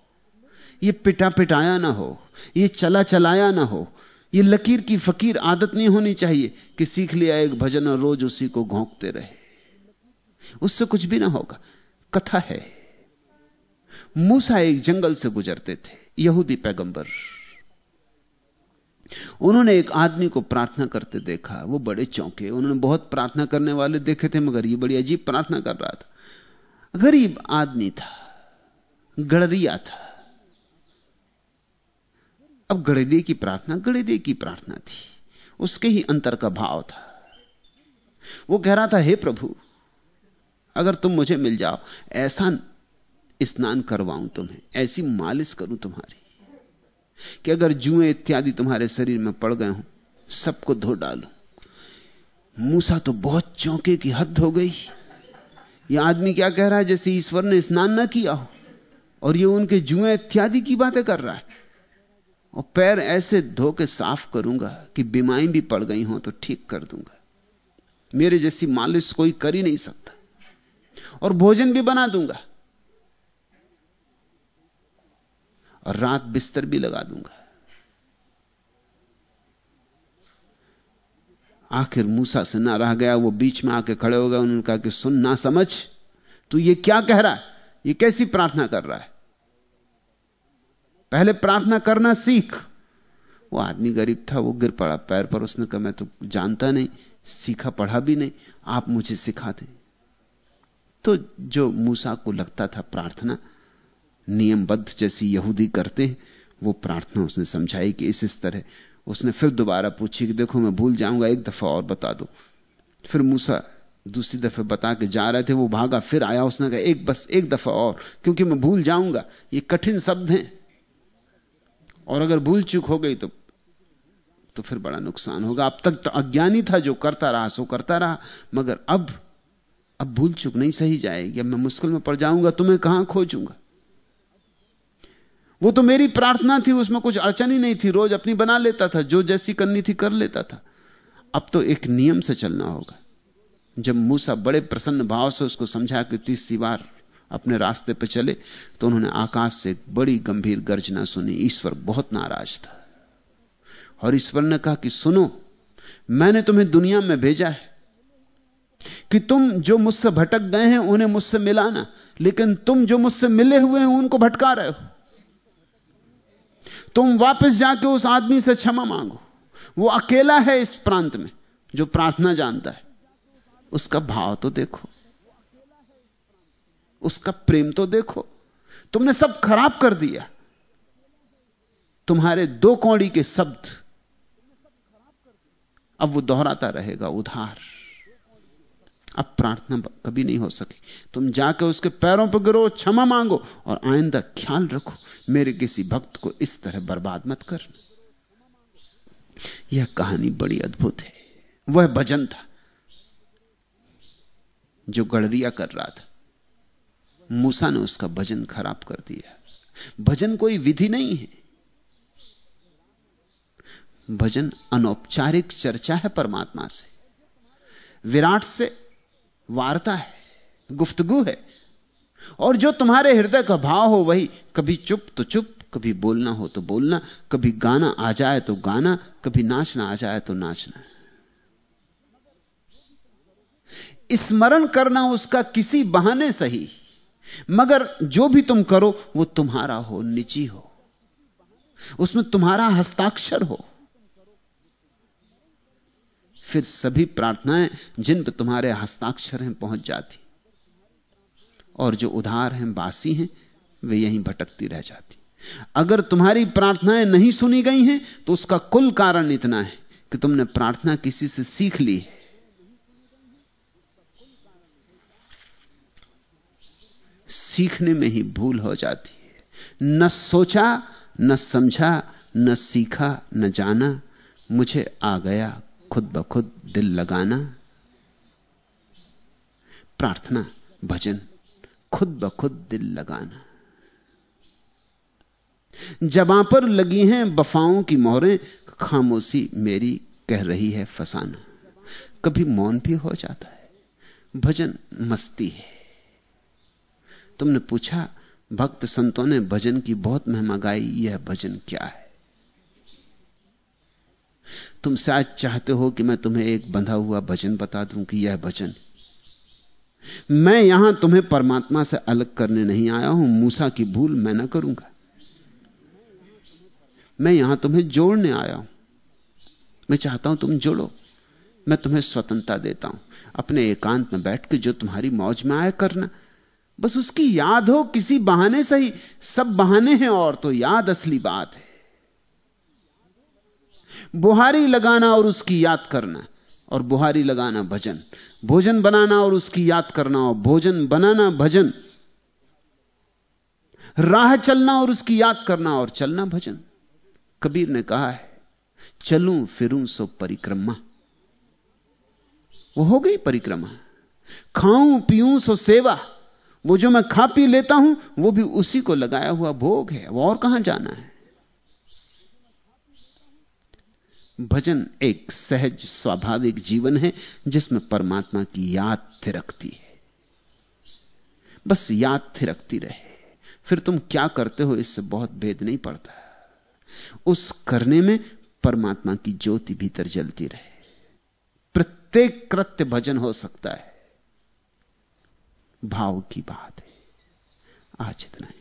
यह पिटा पिटाया ना हो। यह चला चलाया ना हो। यह लकीर की फकीर आदत नहीं होनी चाहिए कि सीख लिया एक भजन और रोज उसी को घोंकते रहे। उससे कुछ भी ना होगा। कथा है। मूसा एक जंगल से गुजरते थे, यहूदी पैगंबर। उन्होंने एक आदमी को प्रार्थना करते देखा, वो बड़े चौंके, उन्होंने बहुत प्रार्थना करने वाले देखे थे, मगर ये बड़ी अजीब प्रार्थना कर रहा था। गरीब आदमी था गड़दिया था। अब गड़ेदिए की प्रार्थना गड़ेदिए की प्रार्थना थी। उसके ही अंतर का भाव था। वो कह रहा था, हे प्रभु, अगर तुम मुझे मिल जाओ, ऐसा स्नान करवाऊं तुम्हें, ऐसी मालिश करूँ तुम्हारी। कि अगर जुए इत्यादि तुम्हारे शरीर में पड़ गए हो, सबको धो डालो। मूसा तो बहुत चौंके की हद हो गई। यह आदमी क्या कह रहा है? जैसे ईश्वर ने स्नान ना किया हो, और ये उनके जुए इत्यादि की बातें कर रहा है। और पैर ऐसे धो के साफ़ करूँगा कि बीमारी भी पड़ गई हो तो ठीक कर दूँगा। मेरे जैसी मालिश कोई कर ही नहीं सकता। और भोजन भी बना दूँगा। और रात बिस्तर भी लगा दूँगा। आखिर मूसा से ना रह गया, वो बीच में आके खड़े हो गए, उन्होंने कहा कि सुन ना समझ, तू ये क्या कह रहा है? ये कैसी प्रार्थना कर रहा है? पहले प्रार्थना करना सीख। वो आदमी गरीब था, वो गिर पड़ा पैर पर, उसने कहा, मैं तो जानता नहीं, सीखा पढ़ा भी नहीं, आप मुझे सिखा दें तो जो मूसा को लगता था प्रार्थना नियमबद्ध जैसी यहूदी करते हैं, वो प्रार्थना उसने समझाई कि इस इस तरह। उसने फिर दोबारा पूछी कि देखो, मैं भूल जाऊँगा, एक दफ़ा और बता दो। फिर मूसा दूसरी दफे बता के जा रहे थे, वो भागा, फिर आया, उसने कहा, एक बस, एक दफ़ा और, क्योंकि मैं भूल जाऊँगा, ये कठिन शब्द हैं। और अगर भूल चूक हो गई तो तो फिर बड़ा नुकसान होगा। अब तक तो अज्ञानी था जो करता रहा, सो करता रहा, मगर अब अब भूल चूक नहीं सही जाएगी। अब मैं मुश्किल में पड़ जाऊँगा तुम्हें कहाँ खोजूँगा? वो तो मेरी प्रार्थना थी, उसमें कुछ अड़चन ही नहीं थी। रोज अपनी बना लेता था, जो जैसी करनी थी कर लेता था। अब तो एक नियम से चलना होगा। जब मूसा बड़े प्रसन्न भाव से उसको समझा कि तीसरी बार अपने रास्ते पर चले तो उन्होंने आकाश से एक बड़ी गंभीर गर्जना सुनी। ईश्वर बहुत नाराज़ था। और ईश्वर ने कहा कि सुनो, मैंने तुम्हें दुनिया में भेजा है कि तुम जो मुझसे भटक गए हैं, उन्हें मुझसे मिलाना। लेकिन तुम जो मुझसे मिले हुए हैं, उनको भटका रहे हो। तुम वापस जाके उस आदमी से क्षमा मांगो। वो अकेला है इस प्रांत में, जो प्रार्थना जानता है। उसका भाव तो देखो। उसका प्रेम तो देखो। तुमने सब खराब कर दिया। तुम्हारे दो कौड़ी के शब्द अब वो दोहराता रहेगा, उधार। अब प्रार्थना कभी नहीं हो सकी। तुम जाके उसके पैरों पर गिरो, क्षमा मांगो और आइंदा ख्याल रखो, मेरे किसी भक्त को इस तरह बर्बाद मत कर यह कहानी बड़ी अद्भुत है। वह भजन था जो गड़रिया कर रहा था। मूसा ने उसका भजन खराब कर दिया। भजन कोई विधि नहीं है। भजन अनौपचारिक चर्चा है परमात्मा से। विराट से वार्ता है, गुफ्तगु है। और जो तुम्हारे हृदय का भाव हो, वही कभी चुप तो चुप, कभी बोलना हो तो बोलना, कभी गाना आ जाए तो गाना, कभी नाचना आ जाए तो नाचना। स्मरण करना उसका किसी बहाने सही, मगर जो भी तुम करो, वो तुम्हारा हो, निजी हो। उसमें तुम्हारा हस्ताक्षर हो। फिर सभी प्रार्थनाएँ जिन पर तुम्हारे हस्ताक्षर हैं पहुँच जाती। और जो उधार हैं, बासी हैं, वे यहीं भटकती रह जाती। अगर तुम्हारी प्रार्थनाएँ नहीं सुनी गई हैं तो उसका कुल कारण इतना है कि तुमने प्रार्थना किसी से सीख ली है। सीखने में ही भूल हो जाती है। न सोचा, न समझा, न सीखा, न जाना, मुझे आ गया खुद ब खुद दिल लगाना, प्रार्थना, भजन, खुद ब खुद दिल लगाना। जबां पर लगी हैं बफाओं की मोहरें, खामोशी मेरी कह रही है फसाना। कभी मौन भी हो जाता है, भजन मस्ती है। तुमने पूछा, भक्त संतों ने भजन की बहुत महिमा गाई, यह भजन क्या है? तुम शायद चाहते हो कि मैं तुम्हें एक बंधा हुआ भजन बता दूँ कि यह भजन। मैं यहाँ तुम्हें परमात्मा से अलग करने नहीं आया हूँ, मूसा की भूल मैं ना करूँगा। मैं यहाँ तुम्हें जोड़ने आया हूँ। मैं चाहता हूँ तुम जोड़ो। मैं तुम्हें स्वतंत्रता देता हूँ। अपने एकांत में बैठ के जो तुम्हारी मौज में आया करना। बस उसकी याद हो, किसी बहाने से ही। सब बहाने हैं और तो याद असली बात है। बुहारी लगाना और उसकी याद करना, और बुहारी लगाना भजन। भोजन बनाना और उसकी याद करना, और भोजन बनाना भजन। राह चलना और उसकी याद करना, और चलना भजन। कबीर ने कहा है, चलूँ फिरूं सो परिक्रमा। वो हो गई परिक्रमा। खाऊं पीऊं सो सेवा। वो जो मैं खा पी लेता हूँ, वो भी उसी को लगाया हुआ भोग है। वो और कहाँ जाना है? भजन एक सहज स्वाभाविक जीवन है, जिसमें परमात्मा की याद थिरकती है। बस याद थिरकती रहे। फिर तुम क्या करते हो, इससे बहुत भेद नहीं पड़ता। उस करने में परमात्मा की ज्योति भीतर जलती रहे। प्रत्येक कृत्य भजन हो सकता है। भाव की बात है। आज इतना ही।